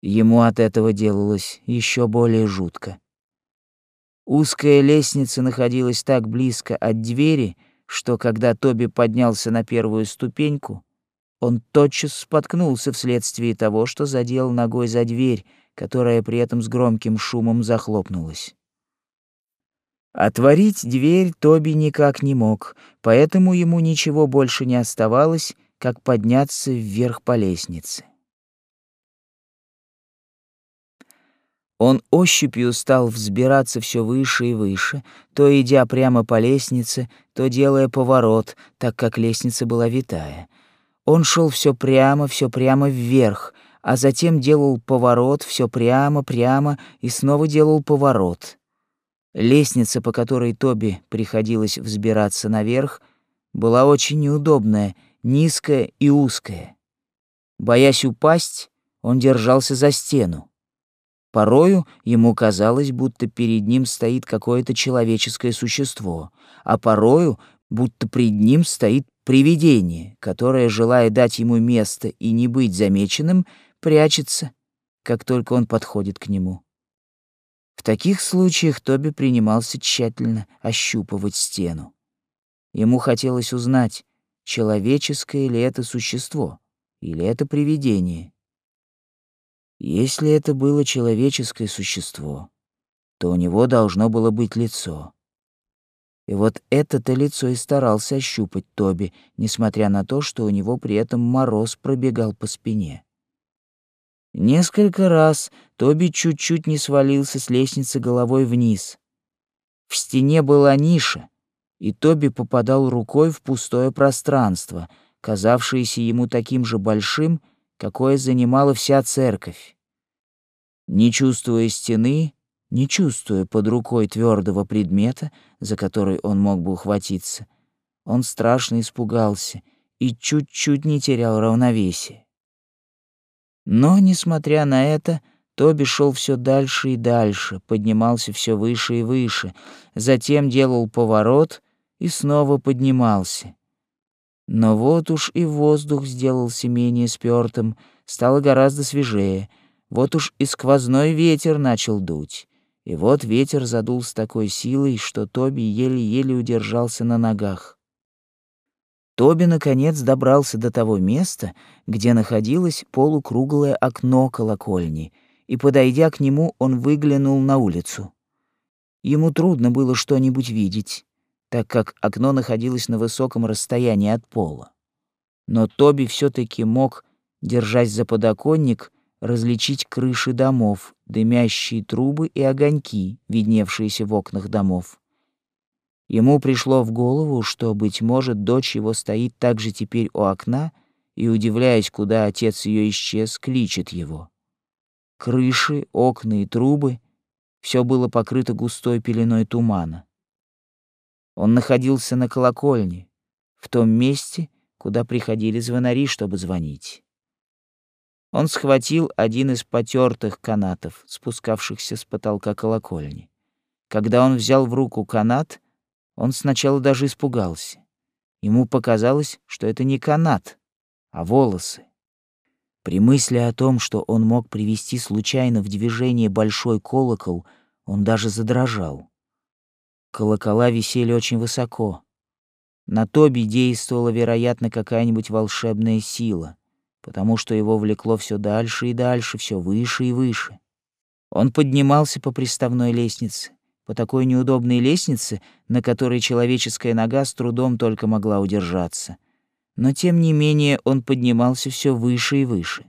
Ему от этого делалось еще более жутко. Узкая лестница находилась так близко от двери, что когда Тоби поднялся на первую ступеньку, он тотчас споткнулся вследствие того, что задел ногой за дверь, которая при этом с громким шумом захлопнулась. Отворить дверь Тоби никак не мог, поэтому ему ничего больше не оставалось, как подняться вверх по лестнице. Он ощупью стал взбираться все выше и выше, то идя прямо по лестнице, то делая поворот, так как лестница была витая. Он шел все прямо, все прямо вверх, а затем делал поворот все прямо, прямо и снова делал поворот. Лестница, по которой Тоби приходилось взбираться наверх, была очень неудобная, низкая и узкая. Боясь упасть, он держался за стену. Порою ему казалось, будто перед ним стоит какое-то человеческое существо, а порою, будто пред ним стоит привидение, которое, желая дать ему место и не быть замеченным, прячется, как только он подходит к нему. В таких случаях Тоби принимался тщательно ощупывать стену. Ему хотелось узнать, человеческое ли это существо или это привидение. Если это было человеческое существо, то у него должно было быть лицо. И вот это-то лицо и старался ощупать Тоби, несмотря на то, что у него при этом мороз пробегал по спине. Несколько раз Тоби чуть-чуть не свалился с лестницы головой вниз. В стене была ниша, и Тоби попадал рукой в пустое пространство, казавшееся ему таким же большим, какое занимала вся церковь. Не чувствуя стены, не чувствуя под рукой твердого предмета, за который он мог бы ухватиться, он страшно испугался и чуть-чуть не терял равновесие. Но, несмотря на это, Тоби шел все дальше и дальше, поднимался все выше и выше, затем делал поворот и снова поднимался. Но вот уж и воздух сделался менее спёртым, стало гораздо свежее. Вот уж и сквозной ветер начал дуть. И вот ветер задул с такой силой, что Тоби еле-еле удержался на ногах. Тоби, наконец, добрался до того места, где находилось полукруглое окно колокольни, и, подойдя к нему, он выглянул на улицу. Ему трудно было что-нибудь видеть так как окно находилось на высоком расстоянии от пола. Но Тоби все таки мог, держась за подоконник, различить крыши домов, дымящие трубы и огоньки, видневшиеся в окнах домов. Ему пришло в голову, что, быть может, дочь его стоит также теперь у окна и, удивляясь, куда отец ее исчез, кличет его. Крыши, окна и трубы — все было покрыто густой пеленой тумана. Он находился на колокольне, в том месте, куда приходили звонари, чтобы звонить. Он схватил один из потертых канатов, спускавшихся с потолка колокольни. Когда он взял в руку канат, он сначала даже испугался. Ему показалось, что это не канат, а волосы. При мысли о том, что он мог привести случайно в движение большой колокол, Он даже задрожал. Колокола висели очень высоко. На Тоби действовала, вероятно, какая-нибудь волшебная сила, потому что его влекло все дальше и дальше, все выше и выше. Он поднимался по приставной лестнице, по такой неудобной лестнице, на которой человеческая нога с трудом только могла удержаться. Но тем не менее он поднимался все выше и выше.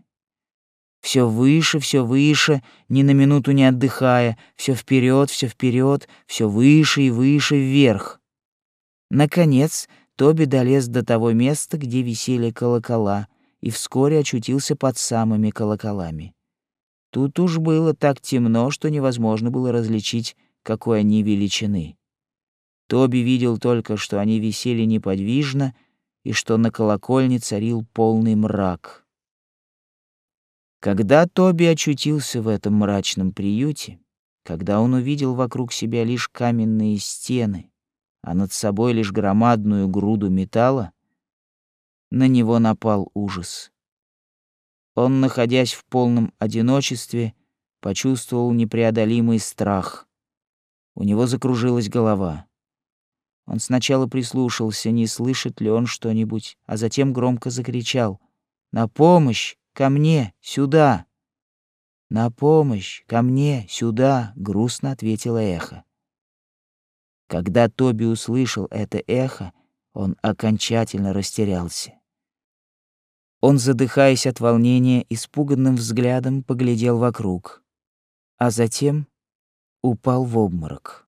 Все выше, все выше, ни на минуту не отдыхая, все вперед, все вперед, все выше и выше вверх. Наконец, Тоби долез до того места, где висели колокола, и вскоре очутился под самыми колоколами. Тут уж было так темно, что невозможно было различить, какой они величины. Тоби видел только, что они висели неподвижно и что на колокольне царил полный мрак. Когда Тоби очутился в этом мрачном приюте, когда он увидел вокруг себя лишь каменные стены, а над собой лишь громадную груду металла, на него напал ужас. Он, находясь в полном одиночестве, почувствовал непреодолимый страх. У него закружилась голова. Он сначала прислушался, не слышит ли он что-нибудь, а затем громко закричал «На помощь! Ко мне! Сюда!» «На помощь! Ко мне! Сюда!» — грустно ответило эхо. Когда Тоби услышал это эхо, он окончательно растерялся. Он, задыхаясь от волнения, испуганным взглядом поглядел вокруг, а затем упал в обморок.